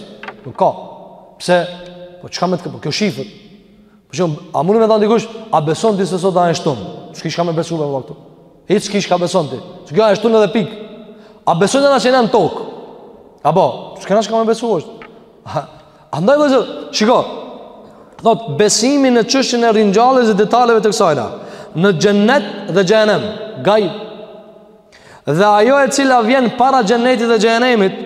Nuk ka. Pse? Po çka më të po kjo shifet? Për shembull a mundet me thënë dikush? A beson ti se sot është e shtunë? Çka ka me besu vlla këtu? Hiç kish ka beson ti. E shtunë edhe pik. A beson na se jena n'tokë? A po, çka kena me besu? Andaj vllezër, shiko. Thot besimi në çështjen e ringjalljes dhe detaleve të kësajna. Në xhennet dhe xhehenem, gajb Dhe ajo e cila vjen para xhenetit dhe xhehenemit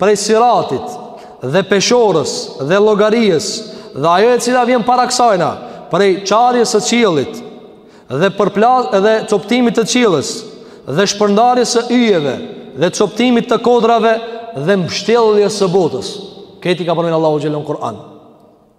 prej siratit dhe peshorës dhe llogarisë dhe ajo e cila vjen para kësajna prej çarjes së qiellit dhe përplas dhe coptimit të qiellës dhe shpërndarjes së yjeve dhe coptimit të kodrave dhe mbështjelljes së botës. Këto i ka përmendur Allahu xhele n'Kur'an.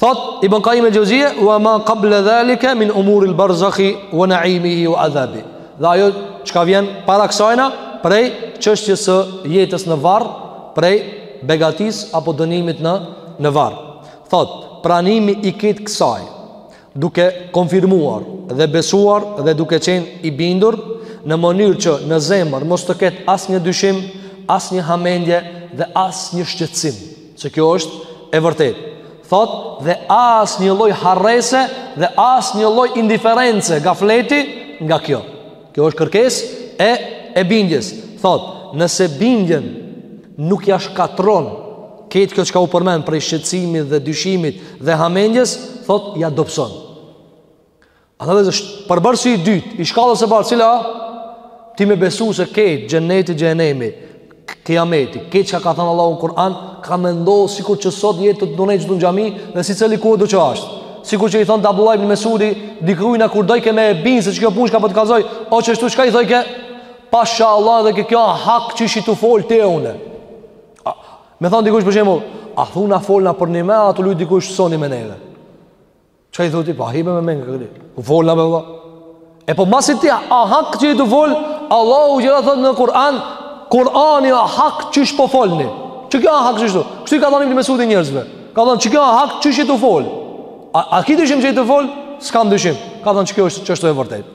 Thot Ibn Qayyim al-Jawziyya wa ma qabla zalika min umur al-barzakh wa na'imihi wa adhabihi. Dhe ajo çka vjen para kësajna prej çështjes së jetës në varr, prej begatisë apo dënimit në në varr. Thot pranimi i këtë kësaj duke konfirmuar dhe besuar dhe duke qenë i bindur në mënyrë që në zemër mos të ketë asnjë dyshim, asnjë hamendje dhe asnjë shqetësim. Se kjo është e vërtetë. Thot, dhe asnjë lloj harrese dhe asnjë lloj indiference, gafleti nga kjo. Kjo është kërkesë e, e bindjes. Thot, nëse bindjen nuk ia shkatrron ketë kjo çka u përmend prej shqetësimit dhe dyshimit dhe hamendjes, thot, ia dobson. Ata vllezër është, përbërsi i dytë, i shkallës së parë, cila? Ti me besu se ketë, xheneti, xhehenemi, kiameti, ketë që ka thënë Allahu në Kur'an, ka me ndodhë sikur që sot jeni tu nejtë gjithë në xhami, dhe secili kudo që ashtë. Sikur që i thoshte Abdullah ibn Mesudi, dikujna kur dojke me e binë, se qikjo pushka për po të kallzoj, o qishtu çka i thojke, pasha Allah dhe kjo hak qysh je tu folë ti e une. A, me thënë dikush për shembull, a tu folë jena përnime, a tu lujtë dikush sonte me neve. Çka i thot ti po, hime me mengë këni, tu folë na be vlla. E po masi o hak që je tu folë, Allahu xhele thot në Kur'an, Kur'ani o hak qysh po folni. Qikjo o hak qishtu? Kështu i ka thonë ibn Mesudi njerëzve. Ka thonë qikjo o hak qysh je tu folë. A, a ki dyshim që je tu folë? S'kam dyshim. Ka thonë qikjo është qishtu e vërtejtë.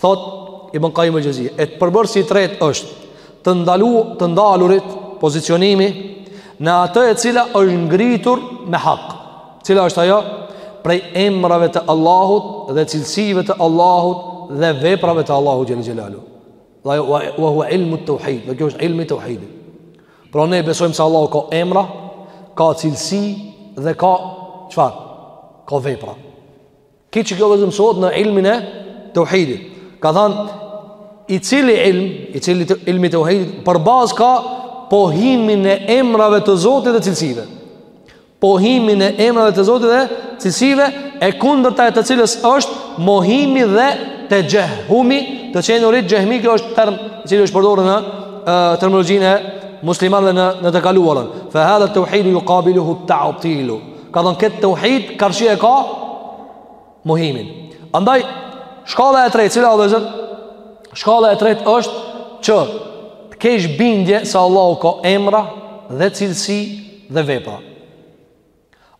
Thot Ibn Qayyim al-Jauziyye, e përbërësi i tretë është të ndalu të ndalurit pozicionimi në atë e cila është ngritur me hak. Cila është ajo? Prej emrave të Allahut dhe cilësive të Allahut dhe veprave të Allahut xhel xhelalu. Wa wa huwa ilmu at-tauhid, kjo është ilmi i tauhidit. Pra ne besojmë se Allahu ka emra, ka cilësi dhe ka çfarë? Ka vepra. Këtë qikjo vllezër mësohet në ilmin e teuhidit. Ka thanë, i cili ilm, i cili të, ilmi i teuhidit, për bazë ka pohimin e emrave të zotit dhe cilësive. Pohimin e emrave të zotit dhe cilësive, e kundërta e të cilës është mohimi dhe texhehumi, të qenurit xhehmi, kjo është term, i cili është përdorë në e, terminologjinë e muslimanve në, në të kaluarën. Fe hadhe teuhidu jukabiluhu ta'tilu. Ka thonë ket teuhid, karshi e ka mohimin. Andaj, shkalla e tretë, cila o vllezër, shkalla e tretë është që të kesh bindje se Allahu ka emra dhe cilësi dhe vepra.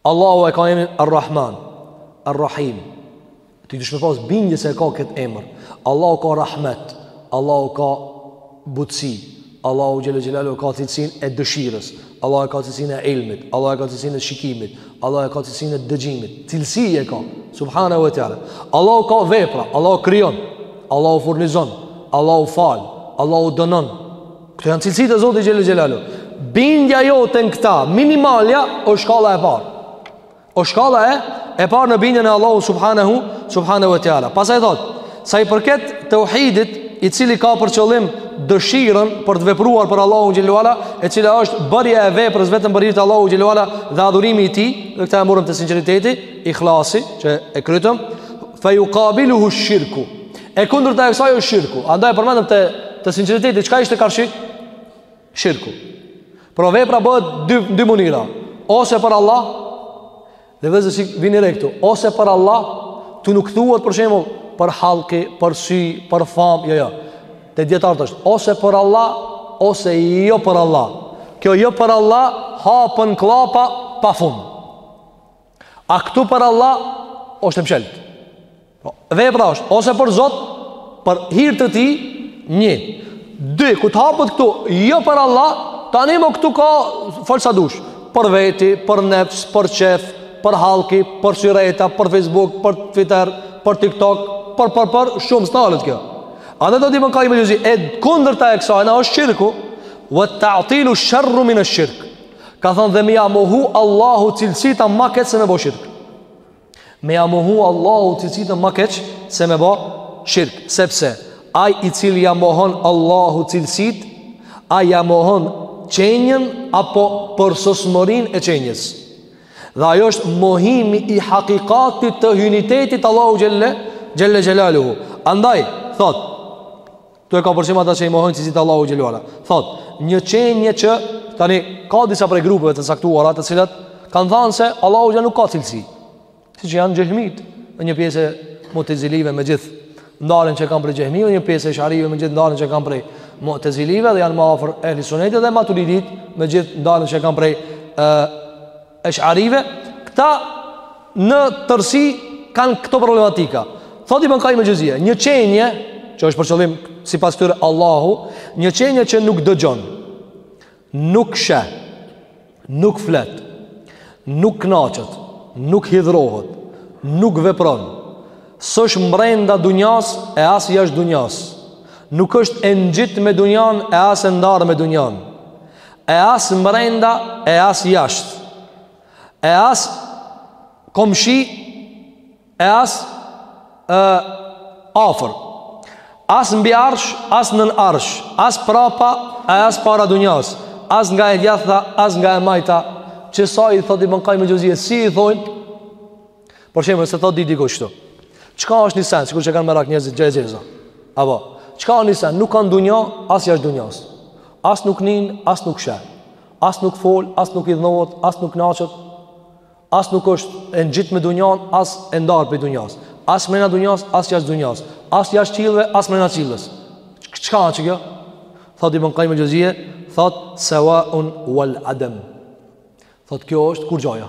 Allahu e ka emrin Ar-Rahman, Ar-Rahim, Ti dush me pas bindje se e ka këtë emër. Allahu ka rahmet, Allahu ka butësi, Allahu Xhele Xhelalu e ka cilësin e dëshirës, Allahu e ka cilësin e ilmit, Allahu e ka cilësin e shikimit, Allahu e ka cilësin e dëgjimit, cilësi e ka, subhanehu ve teala. Allahu ka vepra, Allahu krijon, Allahu furnizon, Allahu fal, Allahu dënon. Këto janë cilësit e Zotit Xhele Xhelalu. Bindja jote në këta, minimalja, o shkalla e parë. O shkalla e e parë në bindjen e Allahu subhanahu subhanahu wa taala. Pastaj thot, sa i përket tauhidit, i cili ka për qëllim dëshirën për të vepruar për Allahun xhele ue ala, e cila është bërja e veprës vetëm për hir të Allahut xhele ue ala dhe adhurimi i tij, dhe këtë e morëm te sinqeriteti, ikhlasi që e krytëm, fa yuqabiluhu shirku. E kundërta e kësaj është shirku. Andaj e përmendëm te te sinqeriteti, çka ishte karshi? Shirku. Pra vepra bëhet dy dy mënyra, ose për Allah, dhe vëllezër vini re këtu, ose për Allah, këtu nuk thuhet për shembull për hallki, për sy, për famë, jo jo. Te dijetarët është ose për Allah, ose jo për Allah. Kjo jo për Allah hapen kllapa pa fund. A këtu për Allah është e mshelt. Po, vepra është ose për Zot, për hir të tij, një. Dy, kur të hapet këtu, jo për Allah, tani më këtu ka fol sa dush. Për veti, për nefs, për qef, për hallki, për syreta, për Facebook, për Twitter, për TikTok, për për për shumë s'ndalet kjo. Andaj thotë Ibn Kajim el-Xhevzi, e kundërta e kësajna është shirku, vet-ta'tilu sherrun mine shirk. Ka thonë dhe me ja mohu Allahut cilësitë a ma keq se me bo shirk. Me ja mohu Allahut cilësitë a ma keq se me bo shirk. Sepse, ai i cili ja mohon Allahut cilësitë, ai ja mohon qenjen apo përsosmërinë e qenjes. Dhe ajo është mohimi i hakikatit të hyjnitetit të Allahut xhele, xhele xhelaluhu. Andaj, thotë, Këtu e ka për qëllim ata që i mohojnë cilësitë e Allahut xhele ve ala. Thot, një qenje që, tani, ka disa prej grupeve të caktuara, të cilat, kanë thanë se Allahu xhele ve ala nuk ka cilësi. Siç janë xhehmitë, e një pjesë e mutezilive me gjithë ndarjen që kanë prej xhehmive, e një pjesë e esh'arive me gjithë ndarjen që kanë prej mutezilive, dhe janë ma afër ehli sunetit, dhe maturiditë, me gjithë ndarjen që kanë prej e, Esh'arive, këta në tërësi kanë këto problematika. Thotë Ibn Kajim el-Xhevzije, një qenje që është për qëllim sipas tyre Allahu, një qenje që nuk dëgjon, nuk sheh, nuk flet, nuk kënaqet, nuk hidhrohet, nuk vepron. S'është mbrenda dunjas e as jashtë dunjas. Nuk është e ngjit me dunjan e as e ndarë me dunjan. e as mbrenda e as jashtë, e as komshi e as afër, as mbi arsh, as nën arsh, as prapa e as para dunjas, as nga e djathta, as nga e majta, qësaj thot Ibn Kajim el-Xhevzije, si i thojnë, Për shembull, se thot di di kështu. Çka është një sen, sikur që kanë merak njerëzit gjëegjëza. Apo, çka është një sen, nuk a në dunja, as jashtë dunjas. As nuk nin, as nuk sheh. As nuk fol, as nuk idhnohet, as nuk knaqet. As nuk është e ngjit me dunjan, as e ndarë prej dunjas. As mrena dunjas, as jashtë dunjas. As jashtë qiellve, as mrena qiellve. Çka është qikjo? Thot Ibn Kajim el-Xhevzije, thot sevaun vel adem. Thot kjo është kurgjoja.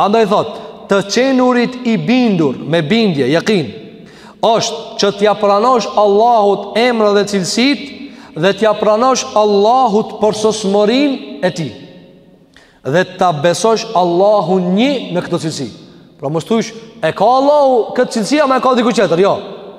Andaj thotë, të qenurit i bindur me bindje, jekin, është që t'ia pranosh Allahut emra dhe cilësitë dhe t'ia pranosh Allahut përsosmërinë e tij. Dhe ta besosh Allahun një në këto cilësi. Pra mos thush, e ka Allahu këtë cilësi ama e ka diku tjetër, jo.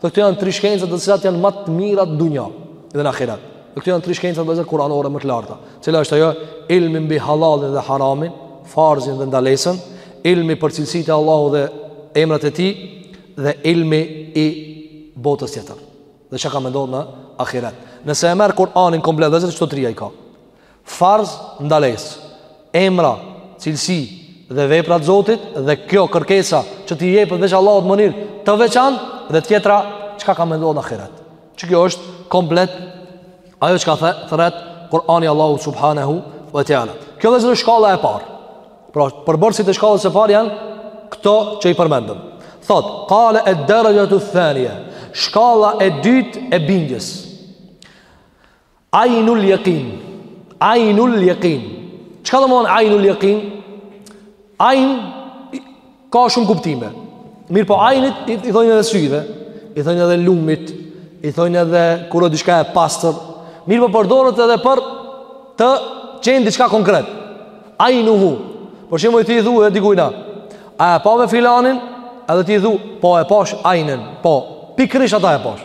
Dhe këto janë tri shkenca të cilat janë më të mirat në dunja dhe në ahiret. Dhe këto janë tri shkenca vllezër kuranore më të larta. Cila është ajo? Ilmi mbi hallallin dhe haramin, farzin dhe ndalesën, ilmi për cilësitë e Allahut dhe emrat e tij dhe ilmi i botës tjetër. Dhe çka ka me ndodh në ahiret. Nëse e merr Kur'anin komplet, vllezër, këto tria i ka. Farz, ndalesë, emra, cilësi dhe veprat Zotit dhe kjo kërkesa që t'i jepet veç Allahut në mënyrë të veçantë dhe tjetra çka ka me ndodh në ahiret që kjo është komplet ajo çka thërret Kurani Allahu Subhanehu ve teala kjo vllezër o shkalla e parë pra përbërësit e shkallës së parë janë këto që i përmendëm thotë, kale ed-deraxhetu thanije shkalla e dytë e bindjes Ainul Yaqin. Ainul Yaqin. Çka domethënë Ainul Yaqin? Ain ka shumë kuptime. Mirëpo Ainit i, i thonë edhe syve, i thonë edhe lumit, i thonë edhe kur është diçka e pastër. Mirëpo përdoret edhe për të qenë diçka konkret. Ainuhu. Për shembull ti i thua dikujna, a e pave filanin? Edhe ti i thu, po e pash Ainen, po. Pikërisht ata e pash.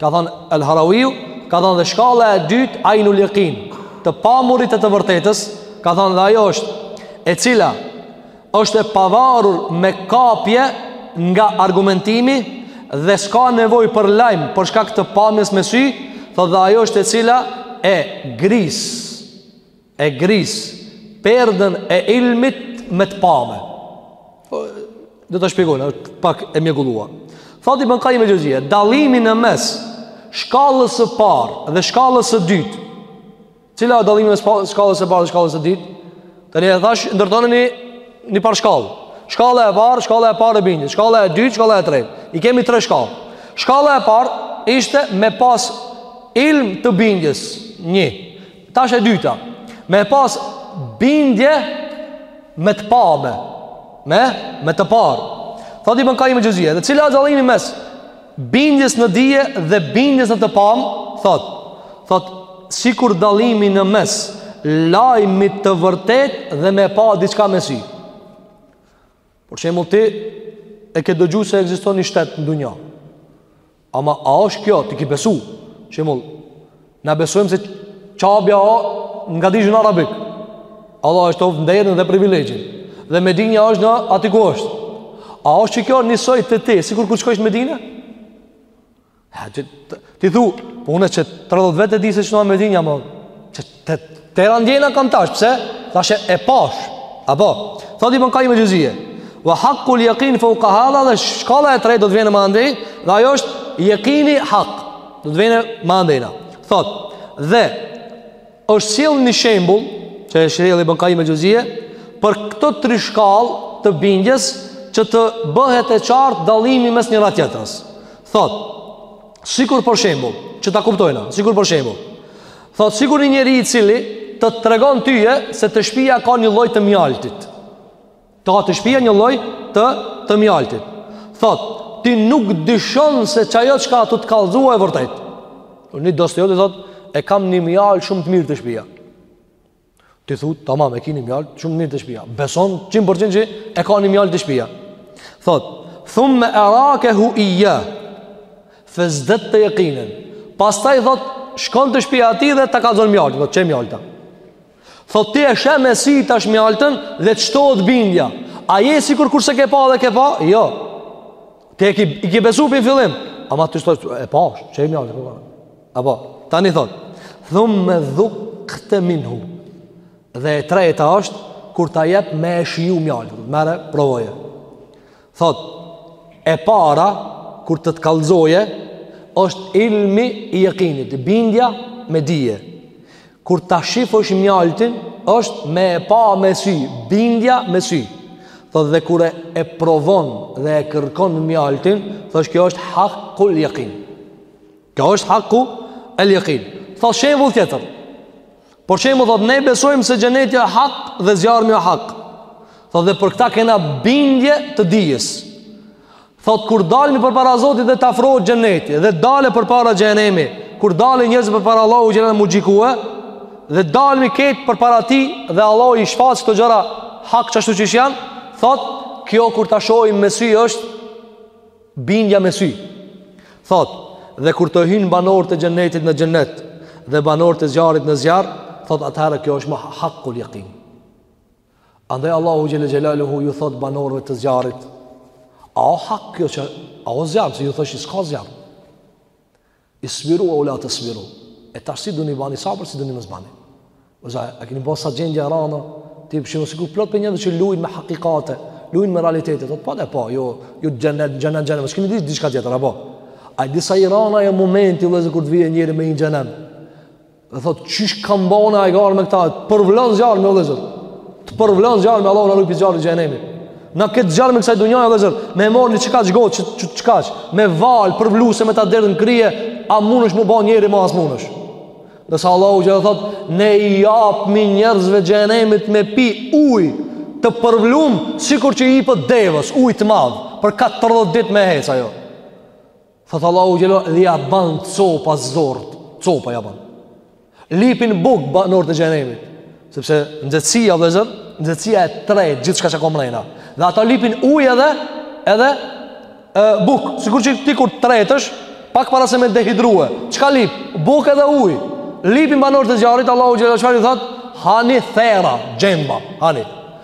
Ka thënë El Harawiu, ka thënë dhe shkalla e dytë Ainul Yaqin, të pamurit e të vërtetës, ka thënë dhe ajo është e cila është e pavarur me kapje nga argumentimi dhe s'ka nevojë për lajm për shkak të pamjes me sy, thotë dhe ajo është e cila e gris E gris, perdën e ilmit me të pame. Po, do ta shpjegojmë, është pak e mjegulluar. Thotë Ibn Kajim el Xhevzije, dallimi në mes, shkallës së parë dhe shkallës së dytë. Cila është dallimi mes shkallës së parë dhe shkallës së dytë? Tani e thash, ndërtoni një, një palë shkallë. Shkalla e parë, shkalla e parë e bindjes, shkalla e dytë, shkalla e tretë. I kemi tre shkallë. Shkalla e parë ishte me pas ilm të bindjes, një. Tash e dyta, me pas bindje me të pame, me, me të parë. Thotë Ibn Kajim el Xhevzije, dhe cila është dallimi mes bindjes në dije dhe bindjes në të pamë, thotë, thotë, sikur dallimi në mes, lajmit të vërtetë dhe me pa diçka me sy. Për shembull ti e ke dëgju se ekziston një shtet në dunja. Ama a është kjo, ti ki besu? Për shembull, na besojmë se Qabja o në Gadishullin Arabik. Allahu ia shtoftë nderin dhe privilegjin. Dhe Medinja është në aty ku është. A është që kjo njësoj te ti, sikur kur shkojsh Medine? Ha, që, të, ti thu, po une që 30 vjet e di se që në Medinja, më, që të, tjetër ndjenja kam tash, pse? Tash e pash, apo? Thot Ibn Kajim el-Xhevzije. Ve hakul jekin feuka hadha dhe shkalla e trejt do të vjen më andej, dhe ajo është jekini hak, do të vjen më andejna. Thot, dhe, Është sjellë një shembull që e sjell Ibn Kajim el-Xhevzije për këto tri shkallë të bindjes që të bëhet e qartë dallimi mes njëra tjetrës. Thot, sikur për shembull, që ta kuptojna, sikur për shembull. Thot, sikur një njeri i cili të tregon tyje se te shpia ka një lloj të mjaltit. Ka te shpia një lloj të, të mjaltit Thot, ti nuk dyshon se qajo çka a tu të kallzu a e vërtejt Një dost i joti thot, e kam një mjalt shumë të mirë te shpia Ti thot, tamam, e ki një mjalt shumë të mirë te shpia Beson, 100% që e ka një mjalt te shpia Thot, thumme erakehu ijjah fezdette jekinen Pastaj thot, shkon te shpia e tij dhe ta kallzon mjaltën Thot, qe mjalta Thot ti e sheh me sy tash mjaltën dhe të shtohet bindja. A je sikur kur s'e ke pa dhe e ke pa? Jo. Ti e ki, i ki besu prej në fillim. Ama të shtohet, e pash, qe mjaltën. Po, apo, tani thot. Thumme dhukte minhu. Dhe e treta është, kur ta jep me e shiju mjaltën. Merre, provoje. Thot, e para, kur të të kallzojë, është ilmi i jekinit, bindja me dije. Kur ta shifësh mjaltin, është me e pa me sy, bindja me sy. Thot, dhe kur e provon dhe e kërkon mjaltin, thot, është kjo është hakul jekin. Kjo është haku el jekin. Thot, shembull tjetër. Për shembull thot, ne besojmë se xheneti a hak dhe zjarrmi a hak. Thot dhe për këta kena bindje të dijes. Thot kur dalmi përpara Zotit dhe të afrohet xheneti dhe dalë përpara xhehenemi, kur dalë njerëzit përpara Allahut xhelle m'u gjykue, dhe dalmi krejt përpara tij dhe Allahu i shfaq këto gjëra hak qashtu qysh janë, thot kjo kur ta shohmi me sy është Bindja me sy. Thotë, dhe kur të hyjnë banorët e xhennetit në xhennet dhe banorët e zjarrit në zjarr, thotë atëherë kjo është më hakul jekin. Andaj Allahu xhelle xhelaluhu ju thot banorëve të zjarrit, a o hak kjo që a o zjarr, se ju thoshi s'ka zjarr. Isbiru eu la tesbiru E tash si doni bani sabër, si doni mos bani Vllezër, a kini pa sa gjendje e ranë Ti përshimë në sikur plot prej njerëzve që lujnë me hakikate Lujnë me realitetet Thotë pale po, jo, jo xhehnem, xhehnem, xhehnem S'kini diç, diçka tjetër, a po A e di sa i ranë ai momenti vllezër kur të vijë njeri me hi n'xhehnem Dhe thot, qysh kam ba hajgare me këta, të përvlon zjarmi vllezër, të përvlon zjarmi Allahu na rujt pi zjarrit t'xhehnemit. Në këtë zjarm e kësaj dunjaje vllezër, me e marrë një çka, gotë, që, që, çka që, me valë, përvluse me ta derdhë në krye, a munesh m'u ba njeri ma a s'munesh. Ndërsa Allahu xhele thot, ne i japmi njerëzve t'xhehnemit me pi uj, të përvlum, sikur që ipet deves, uj të madhë, për 40 dit me hec ajo. Thot Allahu xhele dhe ja ban copa zorrët, copa ja ban. Lipin buk banorët e xhehnemit, sepse nxetësia vllezër, nxetësia e tret gjithçka që ka mrena. Dhe ata lipin uj edhe, edhe e, buk, sikur që ti kur tretesh, pak para se me dehidrue. Çka lip? Buk edhe uj. Lipin banorët e zjarrit, Allahu xhele çfar i thot, hani therra, gjemba, hani.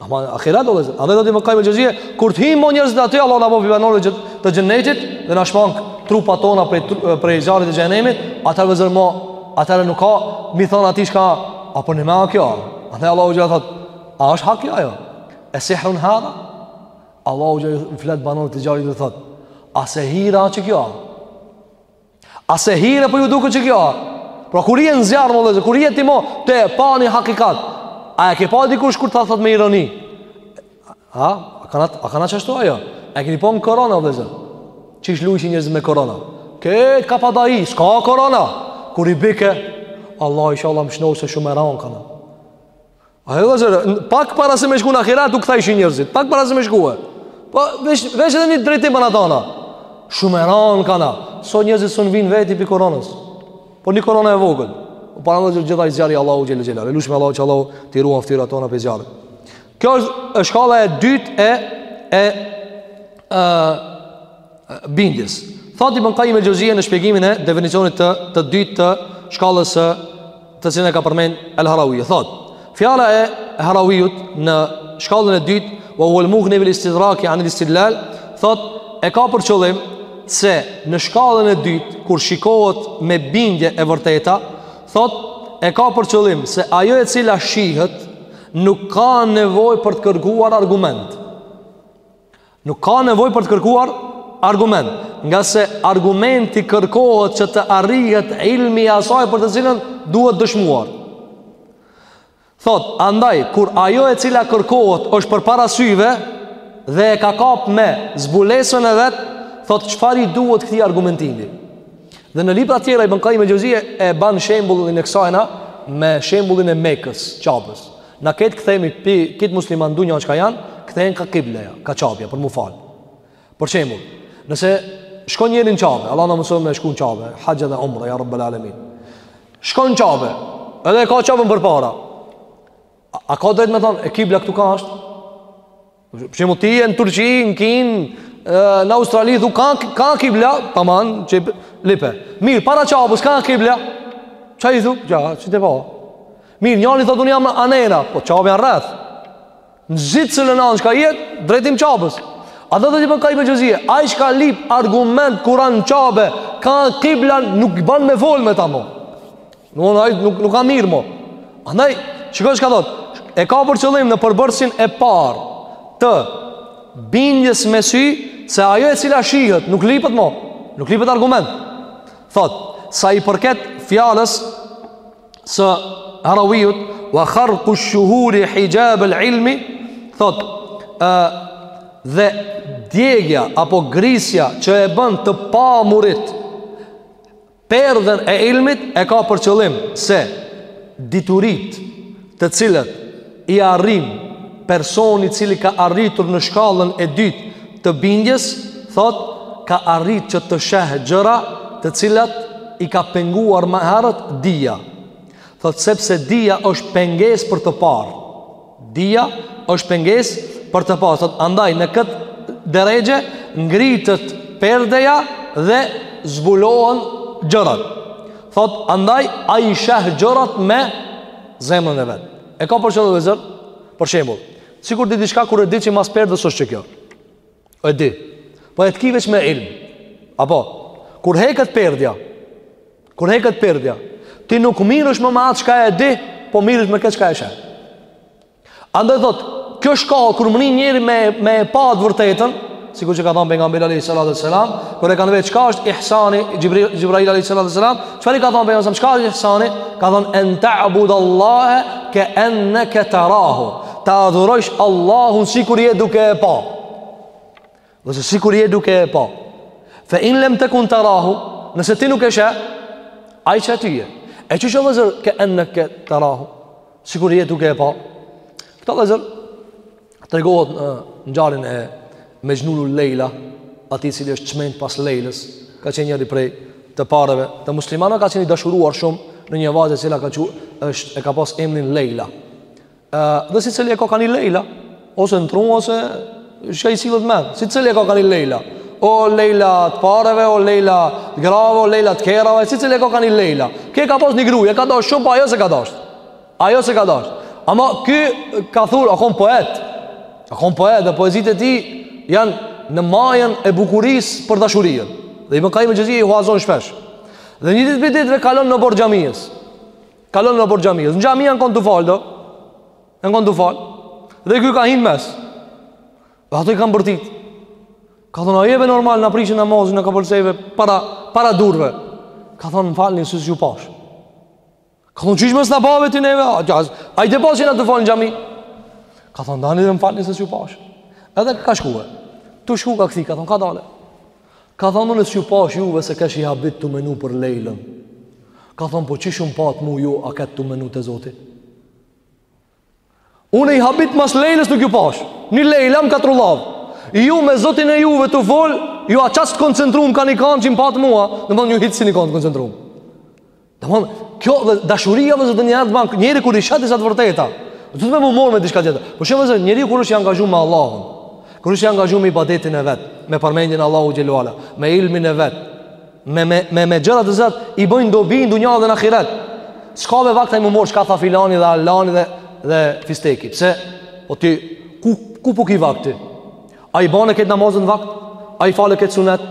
Ama ahiret thot Ibn Kajim Xheuzije kur të hin mo njerëzit aty Allahu na bëftë banorë të xhenetit dhe na shmangt trupat tona prej prej zjarrit të xhehnemit, atëher vllezër mo, atëher nuk ka mi thon aty çka apo ne ma kjo. Atëher Allahu xhele thot, a është hak kjo? E sihrun hadha? Allahu xhele flet banorëve të zjarrit dhe thot, a sehir a qe kjo? A sehir po ju duket qe kjo Pra kur je në zjarm vllezër Kur je ti mo tu pa një hakikat A e ke pa dikush kur ta thot me ironi A A kanë, a kanë qashtu ajo A e keni pa në korona vllezër Qysh lujshin njerëzit me korona Këtë ka pa da i S'ka korona Kur i bike Allah inshallah më shnon se shumë e ranë A e vllezër, pak para se me shku në ahiret, u thajshin njerzit, pak para se me shku e. Po, veç, veç edhe një drejtim për ata na. Shumë e ranë kanë. Sot njerzit s'un vinë n'veti pi koronës. Po një korona e vogël. Po parameno vllezër gjithë ai zjarr i Allahut xhele xhelal. E lusim Allahun që Allahu t'i ruan ftyrat tona prej zjarrit. Kjo është shkalla e dytë e, e, e, bindjes. Thot Ibn Qayyim al-Jawziyya në shpjegimin e definicionit të të dytë të shkallës së të cilën e ka përmend al-Harawi. Thot, fjala e Harawiut në shkallën e dytë, wa huwa al-mughni bil istidrak an al-istidlal, thot e ka për qëllim se në shkallën e dytë kur shikohet me bindje e vërteta, thot e ka për qëllim se ajo e cila shihet nuk ka nevojë për të kërkuar argument. Nuk ka nevojë për të kërkuar argument Ngase argumenti kërkohet që të arrihet ilmi asaj për të cilën duhet dëshmuar Thotë, andaj, kur ajo e cila kërkohet është përpara syve Dhe e ka kap me zbulesën e vet Thotë, çfarë i duhet këtij argumentimi Dhe në libra tjera Ibn Kajim el Xhevzije e ban shembullin e kësajna Me shembullin e Mekës, Qabës Na kthehemi prej krejt musliman n'dunja çka janë, kthehen ka kibleja, ka Qabja, për m'u falë. Për shembull, nëse shkon njeri në Qabe, Allah na mundson me shku në Qabe, haxh dhe umre, ja Rabbel alemin. Shkon në Qabe, edhe e ka Qabën përpara. A, a ka drejt me thonë, e kibla këtu ka është? Për shembull ti je në Turqi, në Kinë, në Australi thu ka ka kibla, tamam, që lypet. Mirë, para Qabës ka kibla. Çai thu, ja, qe te po. Mirë, njëri thotë unë jam anena, po Qabja rreth. Në zitë së në nanë çka jetë, drejtim Qabës A do të thotë Ibn Kajim el Xhevzije Ai çka lyp argument kur âsht në Qabe Ka kibla nuk ban me fol me ta mo Nuk on ai nuk nuk ka mirë mo. Andaj shiko çka thotë, e ka për qëllim në përbërësin e parë të bindjes me sy se ajo e cila shihet nuk lypet mo, nuk lypet argument. Thotë, sa i përket fjalës së Harawiut wa kharqu shuhudi hijab al-ilmi, thotë, ë dhe djegja apo grisja që e bën të pamurit Perdhen e ilmit e ka për qëllim se dituritë të cilat i arrin personi i cili ka arritur në shkallën e dytë të bindjes, thotë, ka arrit që të sheh gjëra të cilat i ka penguar më herët dija. Thotë, sepse dija është pengesë për të parë. Dija është pengesë për të parë. Thotë, andaj në këtë derexhe ngritet perdeja dhe zbulohen gjërat. Thotë, andaj ai i sheh gjërat me zemrën e vet. E ka përshëllë dhe zërë? Për shembull, sikur di diçka kur e di që mas perdës është që kjo. E di. Po e ki veç me ilm. Apo, kur heket perdja, kur heket perdja, ti nuk merresh më me atë çka e di, po merresh me këtë çka e sheh. Andaj thotë, kjo shka kur mrrin njeri me, me e pa atë vërtetën, sikur që ka thonë Pejgamberi alejhi salatu ve selam, kur e ka vetë, çka është ihsani, Xhibrail alejhi salatu ve selam, çfarë i ka thonë Pejgamberi alejhi salatu ve selam, çka është ihsani, ka thonë, en ta'bud Allahe, ke enneke tarahu, Ta adhurojsh Allahun sikur je duke e pa. Dhe se sikur je duke e pa. Fe in lem tekun terahu, nëse ti nuk e sheh, Ai të sheh ty. E që që vëllezër ke enneke terahu, sikur je duke e pa. Këtu vëllezër, tregohet në ngjarjen e Mexhnun Lejla, atij i cili është çmend pas Lejlës, ka qenë njëri prej të pareve, të muslimanëve, ka qenë i dashuruar shumë në një vajzë e cila ka që është e ka pas emnin Lejla. Ë, dhe secili e ka ka ni Leila, ose në tru ose që i sillet n'men. Secili e ka ka ni Leila. O Leila të pareve, o Leila të grave, o Leila të kerreve, secili e ka ka ni Leila. Ky e ka pas një grua, e ka dashur shumë, po ajo s'e ka dashur. Ajo s'e ka dashur. Ama ky ka thur, a kon poet? A kon poet dhe poezitë e tij janë në majën e bukurisë për dashurinë. Dhe Ibn Kajjim el-Xhevzije i huazon shpesh. Dhe një ditë prej ditëve kalon në oborr t'xhamisë. Kalon në oborr t'xhamisë Në xhami janë konë tu u falë do Janë konë tu u falë Dhe ky ka hi n'mes Dhe ata i kanë bërtit Ka thonë a je bre normal na prishe namazin Na kapërceve para, para durve Ka thonë më falni se s' ju pashë Ka thonë qysh mor s'na pave ti neve A je tu pa që jena tu u falë në xhami Ka thonë dani dhe më falni se s' ju pashë Edhe ka shku e Tu shku ka kthy Ka thonë kadale Ka thonë unë s'ju pash juve se kesh i habit tu menu për Lejlën. Ka thonë po qysh um patë mu ju a ketë tu menu te Zoti. Unë i habit mas Lejlës nuk ju pash. Një Lejla më ka trullavë. Ju me Zotin e juve tu folë, ju a qaq të koncentrum keni kanë që më patë mua, domethonë ju hiç s'ini kanë të koncentrum. Domthon, kjo dhe dashuria vëllezër ndonjëherë të ban, njeri kur i sheh disa të vërteta. S'do me u morr me diçka tjetër. Për shembull vëllezër, njeri kur është i angazhuar me Allahun, kur është i angazhuar me ibadetin e vet, me përmendjen e Allahut xhele ue ala, me ilmin e vet, me me me, me gjëra të cilat i bëjnë dobi në dunja dhe në ahiret. S'ka më vakt ai me u morr, çka tha filani dhe alani dhe dhe fisteki. Pse? O po ti ku ku po ki vakti? A i bane kejt namazin në vakt? A i fale kejt sunet?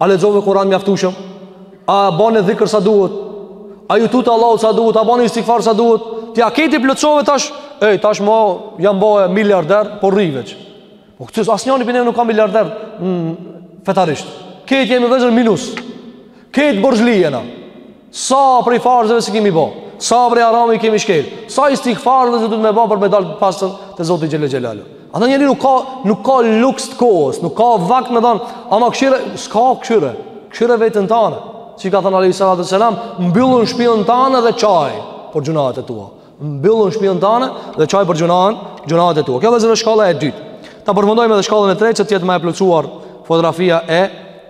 A lexove Kuran mjaftushëm? A bane dhikër sa duhet? A iu tute Allahut sa duhet? A bane istigfar sa duhet? Ti a kejt i plotësove tash? Ej, tash ma jam bo miliarder, po rri veç. Po këtu, asnjani prej neve nuk ka miliarder mm, fetarisht. Kejt jemi vëllezër minus. Kejt borxhli jena. Sa prej farzeve s'i kemi bo Sa prej harami kemi shkel Sa istigfar vëllezër duhet me bo Për me dalë pastër te Zoti xhele xhelaluhu Ata njeri nuk ka, nuk ka luks të kohës Nuk ka vakt me thanë ama kshyre, s'ka kshyre Kshyre veten tane Siç ka thënë alejhi salatu ve selam Mbyllu n' shpijën tane dhe qaj Për gjynahet e tua Mbyllu n' shpijën tane dhe qaj për gjynahet Gjynahet e tua Kjo vëllezër shkalla e dytë Ta përfundojmë dhe shkallën e tretë Që t'jetë ma e plotësuar fotografia e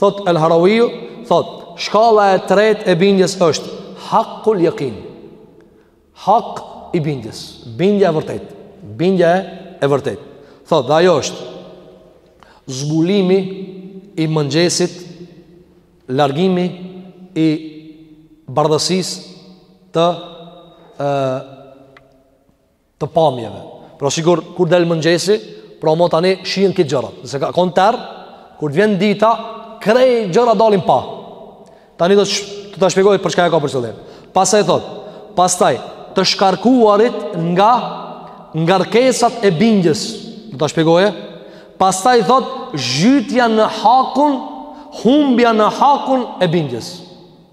Thot El Harauiu, thot, shkalla e tretë e bindjes është hakul jakin. Hak i bindjes, bindja e vërtet, bindja e vërtet. Thot, dhe ajo është zbulimi i mëngjesit, largimi i bardhësisë të e të pamjeve. Pra sikur kur del mëngjesi, pra mo tani shihen krejt gjërat. Nëse ka kon terr, kur vjen dita, krejt gjërat dalin n'pah. Tani do ta shpjegoj për çka ja ka për qëllim. Pastaj thot, pastaj të shkarkuarit nga ngarkesat e bindjes, do ta shpjegojë. Pastaj thot, zhytja në hakun, humbja në hakun e bindjes.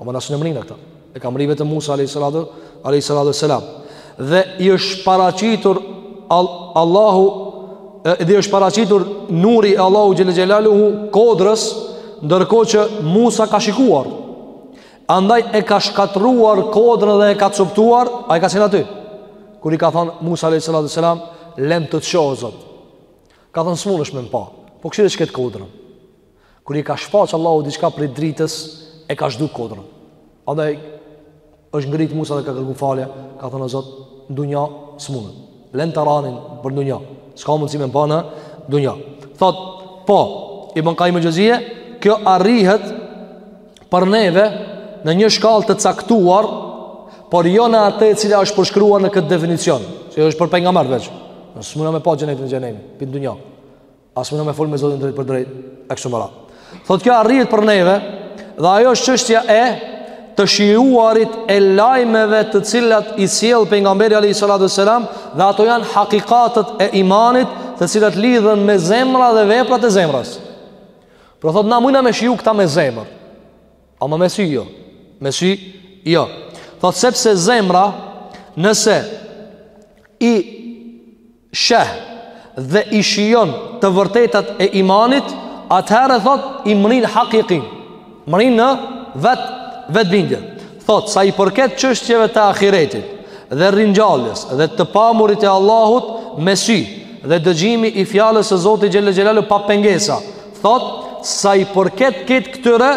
Ama na s'un e mrrijmë këta E ka mrri vetëm Musa a.s. Dhe i është paraqitur Allahu Dhe i është paraqitur nuri i Allahut xhel-le xhelaluhu kodrës Ndërkohë që Musa ka shikuar Andaj e ka shkatërruar kodrën dhe e ka coptuar Ai ka qenë aty Kur i ka thonë Musa a.s. Lem të të shoh Zot Ka thonë s'munësh me më pa Po kshyre qëtë kodrën Kur i ka shfaq Allahu diçka prej dritës, e ka zhdu kodrën. Edhe është ngrit Musa dhe ka kërku falje, ka thënë Zot, n'dunja s'munet. Len terani për n'dunja. S'ka mundësi me m'pa n'dunja. Thot, po, Ibn Kajim Xheuzije, kjo arrihet për neve në një shkallë të caktuar, por jo në atë e cila është përshkruar në këtë definicion, se ajo është për pejgamberë veç. Na s'muna me pa xhenetin e xhehenemin, pi n'dunja. As mujna me folë me Zotin drejtpërdrejt E kështu me radhë Thot kjo arrihet për neve Dhe ajo është çështja e të shijuarit e lajmeve të cilat i sjell pejgamberi alejhi salatu ve selam Dhe ato janë hakikatet e imanit Të cilat lidhen me zemra dhe veprat e zemras Pra thot na mujna me shiju këta me zemër Ama me sy jo Me sy jo Thot sepse zemra nëse i sheh dhe i shijon të vërtetat e imanit, atëherë thot i mrin hakikin, mrin në vet vet bindje. Thot sa i përket çështjeve të ahiretit dhe ringjalljes dhe të pamurit e Allahut me sy dhe dëgjimi i fjalës së Zotit xhel-le xhelaluhu pa pengesa. Thot sa i përket këtë këtyre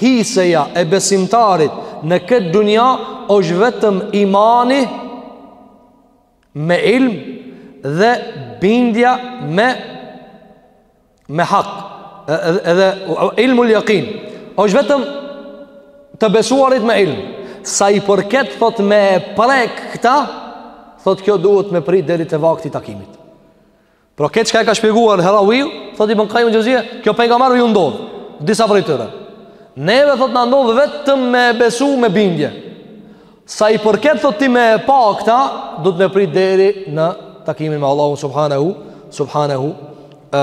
hiseja e besimtarit në këtë dunja është vetëm imani me ilm dhe bindja me me hak edhe ilmul jakin është vetëm të besuarit me ilm sa i përket thot me prek këta thot kjo duhet me prit deri te vakti i takimit Pra këtë çka e ka shpjeguar Herawiu, thot Ibn Kajim el-Xhevzije, kjo pejgamberve ju ndodh, disa prej tyre. Neve thot në ndodhë vetëm me besu me bindje. Sa i përket thot ti me pa këta, duhet me prit deri në takimin me Allahun Subhanehu, Subhanehu, e,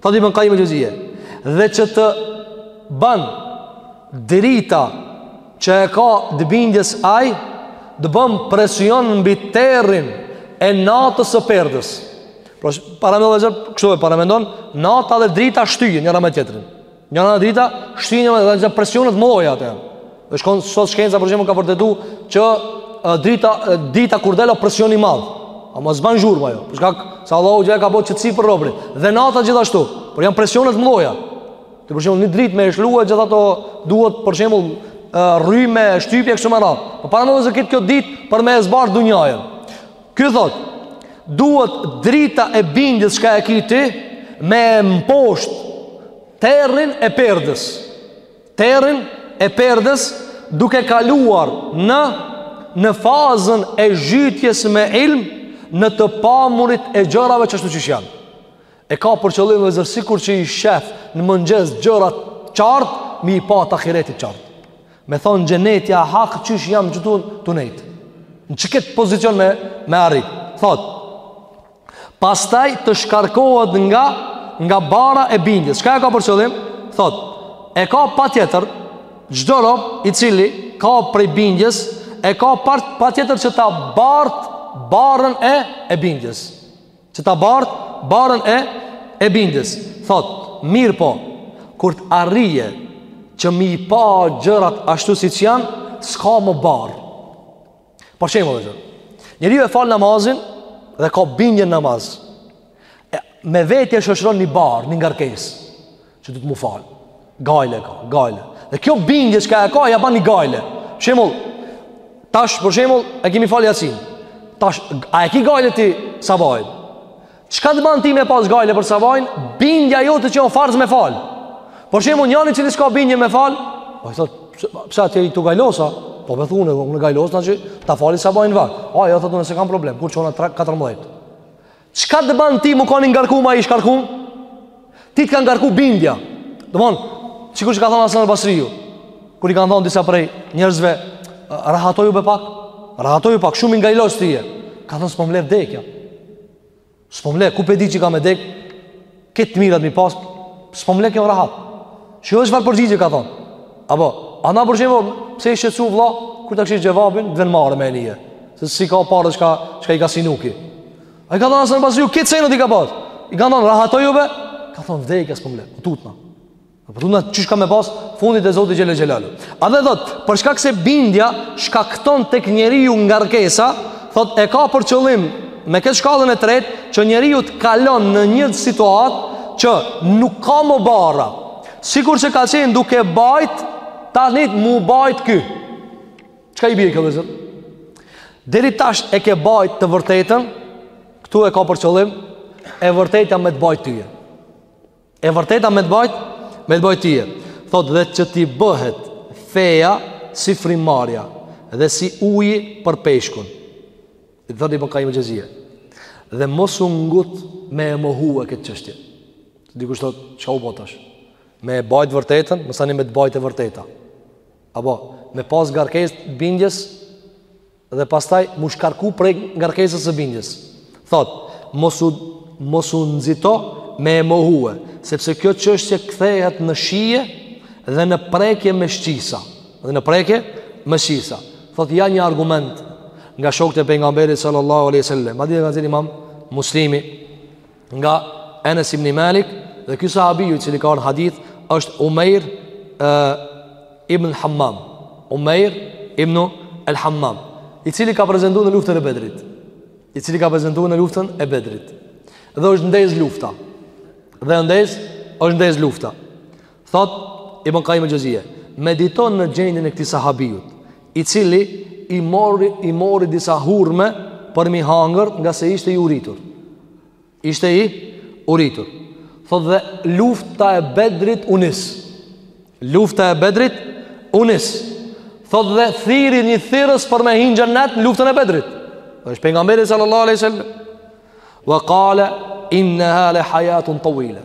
Thot Ibn Kajim el-Xhevzije, dhe që të ban drita që e ka të bindjes ai, të bën presion mbi terrin e natës së perdës. Pra paramendo vëllezër, kështu e paramendon, nata dhe drita shtyjnë njëra me tjetrën. Njëra drita shtyjnë me dhe presione të mëdha atë. Dhe shkon sot shkenca për shembull ka vërtetu që drita dita kur del o presion i madh. Ama s'ban zhurmë ajo. Për shkak se Allahu xhele e ka bo qetësi për robërit. Dhe nata gjithashtu, por janë presione të mëdha. Ti për shembull një dritë me shluaj gjithë ato duhet për shembull rrymë, shtypje kështu me radhë. Po paramendo se këtë kjo ditë për me e zbardh dunjajen. Ky thot, duhet drita e bindjes që e ke ti me mposht terrin e perdës. Terrin e perdës duke kaluar në në fazën e zhytjes me ilm në të pamurit e gjërave që ashtu qysh janë. E ka për qëllim vëllezër sikur që i shef në mëngjes gjërat qartë, mi i pa të ahiretit qartë. Me thonë xheneti o hak qysh jam qitu tu nejt. Në qikët pozicion me, me arri. Thotë, Pastaj të shkarkohet nga nga barra e bindjes. Çka e ka për qëllim? Thot, e ka patjetër çdo rob i cili ka prej bindjes, e ka patjetër që ta bart barrën e e bindjes. Që ta bart barrën e e bindjes. Thot, mirëpo, kur të arrije që mi i pa gjërat ashtu siç janë, s'ka më barrë. Për shembull, vëllezër, njeriu e falë namazin dhe ka bindje në namaz. E, me veti e shoqëron një barrë, një ngarkesë, që duhet mu fal. Gajle ka, gajle. Dhe kjo bindje çka e ka, ja ban një gajle. Për shembull, tash, për shembull, e kemi falë jacin. Tash, a e ki gajle ti sabajin? Çka të bën ti me pas gajle për sabajin? Bindja jote që o farz me fal. Për shembull njëri që s'ka bindje me fal, po i thot, pse a je tu u gajlos a? Po me thonë, unë gajlosna që ta fali sabajin n'vakt. A, jo, thotë, unë s'e kam problem, kur çohna 14. Çka të banë ti mu kanë i ngarkum a i shkarkum? Ti të ka ngarku bindja. Domthon, sikur që ka thënë Hasan al-Basriu, kur i kanë thënë disa prej njerëzve, rahatoju be pak, rahatoju pak, shumë i ngajlos ti je. Ka thënë s'po m'le vdekja. S'po m'le, kur pe di që kam me dek? Këtë mirat mi pas, s'po m'le kjo rahat. Shih çfarë përgjigje ka thënë. Apo, a na përgjigje, pse i shqetsu vlla, kur ta kshyr xhevabin, t'vjen marre me e Se si ka parë dhe çka, çka i ka sinuki. A i ka thonë Hasan Basriu, këto senet i ka pasë. I ka thonë, rahatoj juve? Ka thonë, vdekja s'po m'le, po tutna. Po tutna, qysh ka me pasë fundi te Zoti Xhelle Xhelaluhu. A dhe thotë, për shkak se bindja shkakton tek njeriu ngarkesa, thotë, e ka për qëllim, me këtë shkallën e tretë, që njeriu të kalon në një situatë, që nuk ka më barra, sikur që ka qenë duke bajt, tani m'u bajt ky. Çka i bie kjo vllezër? Deri tash e ke bajt të vërtetën, këtu e ka për qëllim, e vërteta me të bajt tyje. E vërteta me të bajt, me të bajt tyje. Thot dhe që t'i bëhet feja si frymarrja dhe si uji për peshkun. Thot Ibn Kajim el-Xhevzije. Dhe mos u ngut me e mohue këtë çështje. Dikush thot, çka u bo tash? Me e bajt t'vërtetën, masanej me të bajt e vërteta. Apo, me pas ngarkesë të bindjes dhe pastaj m'u shkarku prej ngarkesës së bindjes. Thot, mos u, mos u nxito me e mohue, sepse kjo çështje kthehet në shije dhe në prekje me shqisa. Dhe në prekje me shqisa. Thot, ja një argument nga shokët e pejgamberit sallallahu aleyhi sallam. Hadithin e ka nxjerrë Imam Muslimi, nga Enes ibn Malik dhe ky sahabiu i cili ka ardh në hadith është Umair ibn Hammam. Umair ibn El Hammam, i cili ka prezentu në luftën e Bedrit. I cili ka prezentu në luftën e Bedrit. Dhe është ndez lufta. Dhe ndez është ndez lufta. Thot Ibn Kajim el-Xhevzije, mediton në gjendjen e këtij sahabiut, i cili i mori i mori disa hurme për m'i hangër ngase ishte i uritur. Ishte i uritur. Thot dhe lufta e Bedrit u nis. Lufta e Bedrit u nis. Thot dhe thirri një thirrës për me hi në xhennet në luftën e Bedrit. Dhe është pejgamberi sallallahu alaihi wasallam. Wa qala innaha la hayatun tawila.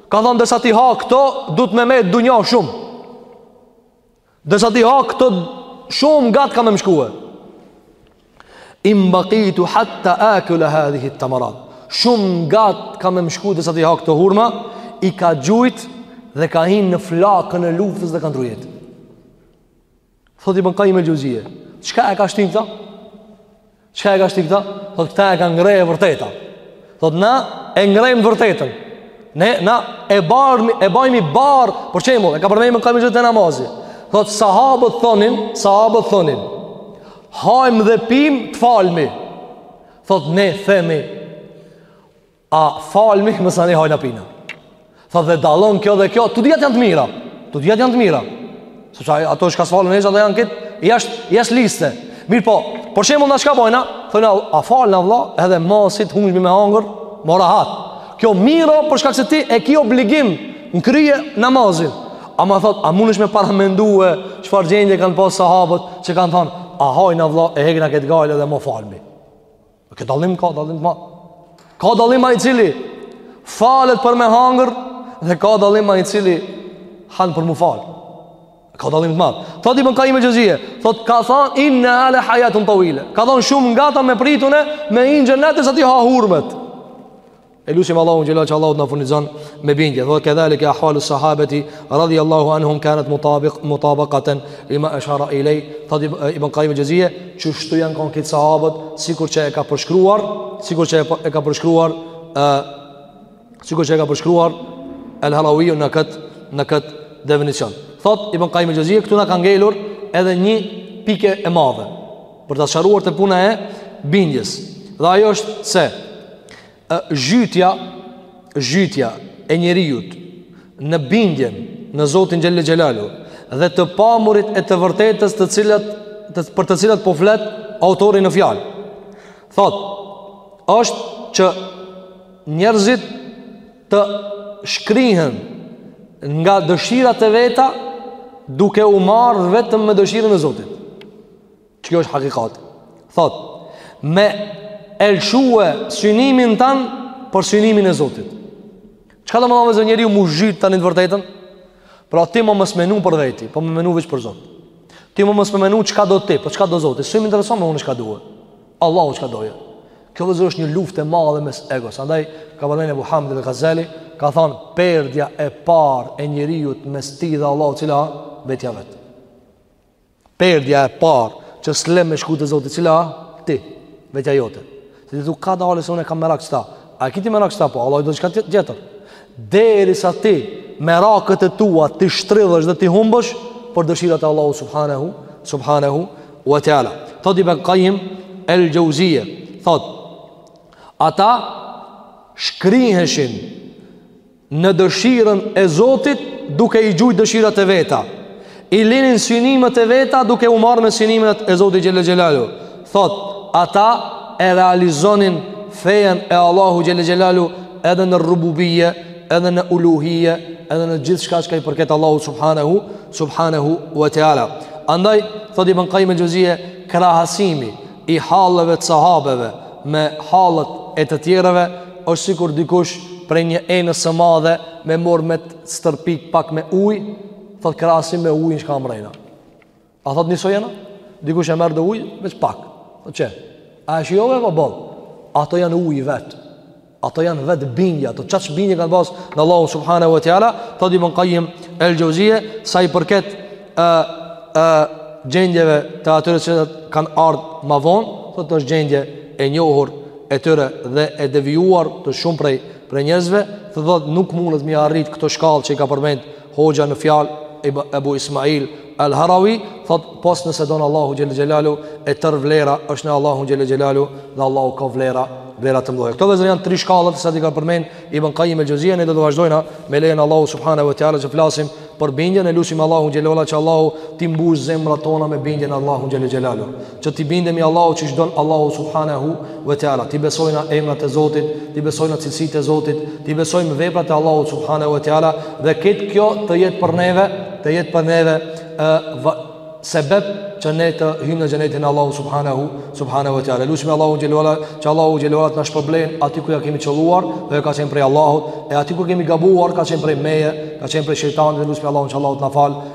Ka thonë derisa t'i ha këto, duhet me met n'dunja shumë. Derisa t'i ha këto, shumë gatë ka me më shkue. In baqitu hatta akula hadhihit temerat. Shumë gatë ka me më shkue derisa t'i ha këto hurma, i ka gjujt dhe ka hin në flakën e luftës dhe ka ndrru jetë. Thot Ibn Kajim el-Xhevzije, çka e ka shti këta? Çka e ka shti këta? Thot këta e ka ngre e vërteta. Thot na e ngrejmë t'vërtetën. Ne na e barmi, e bajmi barrë, për shembull, e ka përmend Ibn Kajim el-Xhevzije te namazi. Thot sahabët thonin, sahabët thonin, hajmë dhe pim të falmi. Thot ne themi, A falmi masanej hajna pina. Thot edhe dallon kjo dhe kjo, të dyjat janë të mira. Të dyjat janë të mira. Sepse ato çka s'falen edhe janë krejt jashtë jashtë liste. Mirëpo, për shembull na çka bojna? Thojna a falna vëlla, edhe masi t'ungjmi me hangër, mo rahat. Kjo mirë o për shkak se ti e ke obligim në krye namazin. Ama thot, a mundesh me paramendue çfarë gjendje kanë pas sahabët që kanë thanë, a hajna vëlla e hekna këtë gajle dhe më falmi. Ka dallim, ka dallim të madh. Ka dallim ai i cili falet për me hangër dhe ka dallim ai i cili han për m'u fal. Ka dallim të madh. Thot ibn Kajim el Xhevzije, thot ka thon inneha le hajatun tavile. Ka thon shumë e gatë me prit une me hi n'xhenet sa t'i ha hurmet. E lusim Allahun xhelal që Allahu të na furnizon me bindje. Thot kedhalike ahvalu sahabeti radhiyallahu anhum kanat mutabiq mutabaqatan lima ashara ilayh. Thot ibn Qayyim al-Jauziye, që ashtu janë kon këta sahabët, sikur që e ka përshkruar, sikur që e ka përshkruar ë sikur që e ka përshkruar al-Harawi në kët në kët definicion. Thot ibn Qayyim al-Jauziye këtu na ka ngelur edhe një pikë e madhe. Për ta sqaruar te puna e bindjes. Dhe ajo është se zhytja zhytja e njeriut në bindjen në Zotin Xhelle Xhelalu dhe të pamurit e të vërtetës të cilat të, për të cilat po flet autori në fjalë. Thot, është që njerëzit të shkrihen nga dëshirat e veta duke u marrë vetëm me dëshirën e Zotit. Që kjo është hakikati Thot Me elshue synimin tan Për synimin e Zotit Çka do me thanë njeriu m'u zhyt tani n'të vërtetën Pra ti mo mos me menu për veti Po me menu veç për Zot Ti mo mos me menu çka do ti Po çka do Zoti S'më intereson më unë çka du e Allahu çka don Kjo vllezër është një luftë e madhe mes egos Andaj ka përmen Ebu Hamid el Gazali Ka thonë perdja e parë e njeriut mes tij dhe Allahut Cila vetja vet Perdja e parë që s'le me shku te Zoti cila ti, vetja jote. Se ti thu kadalë se unë e kam merak qeta. A e ki ti merak qeta, po Allahu do çka tjetër. Derisa ti meraket e tua t'i shtrydhësh dhe t'i humbësh për dëshirat e Allahut subhanahu subhanahu wa taala. Thot ibn Qayyim el Jauziye, thot ata shkriheshin në dëshirën e Zotit duke i gjujt dëshirat e veta i linin synimet e veta duke u marrë me synimet e Zotit Xhelle Xhelalu thot ata e realizonin fejën e Allahut Xhelle Xhelalu edhe në rububije edhe në uluhije edhe në gjithçka çka i përket Allahut Subhanehu Subhanehu ve Teala Andaj, thot ibn Kajim el Xhevzije krahasimi i halleve të sahabeve me hallët e të tjerëve është sikur dikush prej një enës së madhe me marrë me të stërpik pak me ujë, thot krahasim me ujin që ka mrena. A thot njësoj jena? Dikush e merr dhe ujë, veç pak. Thot që, a e shijove apo boll? Ato janë ujë vetë. Ato janë vetë bindje, ato kaq bindje kanë pas në Allahun subhanehu ve teala, thotë Ibn Qayyim el-Xhevzije sa i përket ë ë gjendjeve të atyre që kanë ardh ma vonë, thotë është gjendje e njohur e tyre dhe e devijuar të shumë prej prej njerëzve, thotë nuk mundet me i arrit këto shkallë që i ka përmend Hoxha në fjalë Ebu Ismail El Harawi thot pos nëse don Allahu xhel xhelalu e tër vlera është në Allahu xhel xhelalu dhe Allahu ka vlera vlera të mëdha. Këto vëllezër janë tri shkallë të cilat i ka përmend Ibn Qayyim El Xhevzije ne do të vazhdojna me lejen e Allahut subhanahu wa taala të flasim për bindjen e lusim Allahu xhelalu që Allahu t'i mbush zemrat tona me bindje në Allahu xhel xhelalu. që t'i bindemi Allahut që ç'don Allahu subhanahu wa taala, t'i besojna emrat e Zotit, t'i besojna cilësitë e Zotit, t'i besojmë veprat e Allahut subhanahu wa taala dhe këtë kjo të jetë për neve, të jetë për neve ë sebeb që ne të hyjmë në xhenetin e Allahut subhanahu subhanahu wa taala. Lutemi Allahu xhelala, që Allahu xhelala të na shpërblejë aty ku ja kemi qëlluar, e ka qenë prej Allahut, e aty ku kemi gabuar ka qenë prej meje, ka qenë prej shejtanit, lutemi Allahu që Allahu të na falë.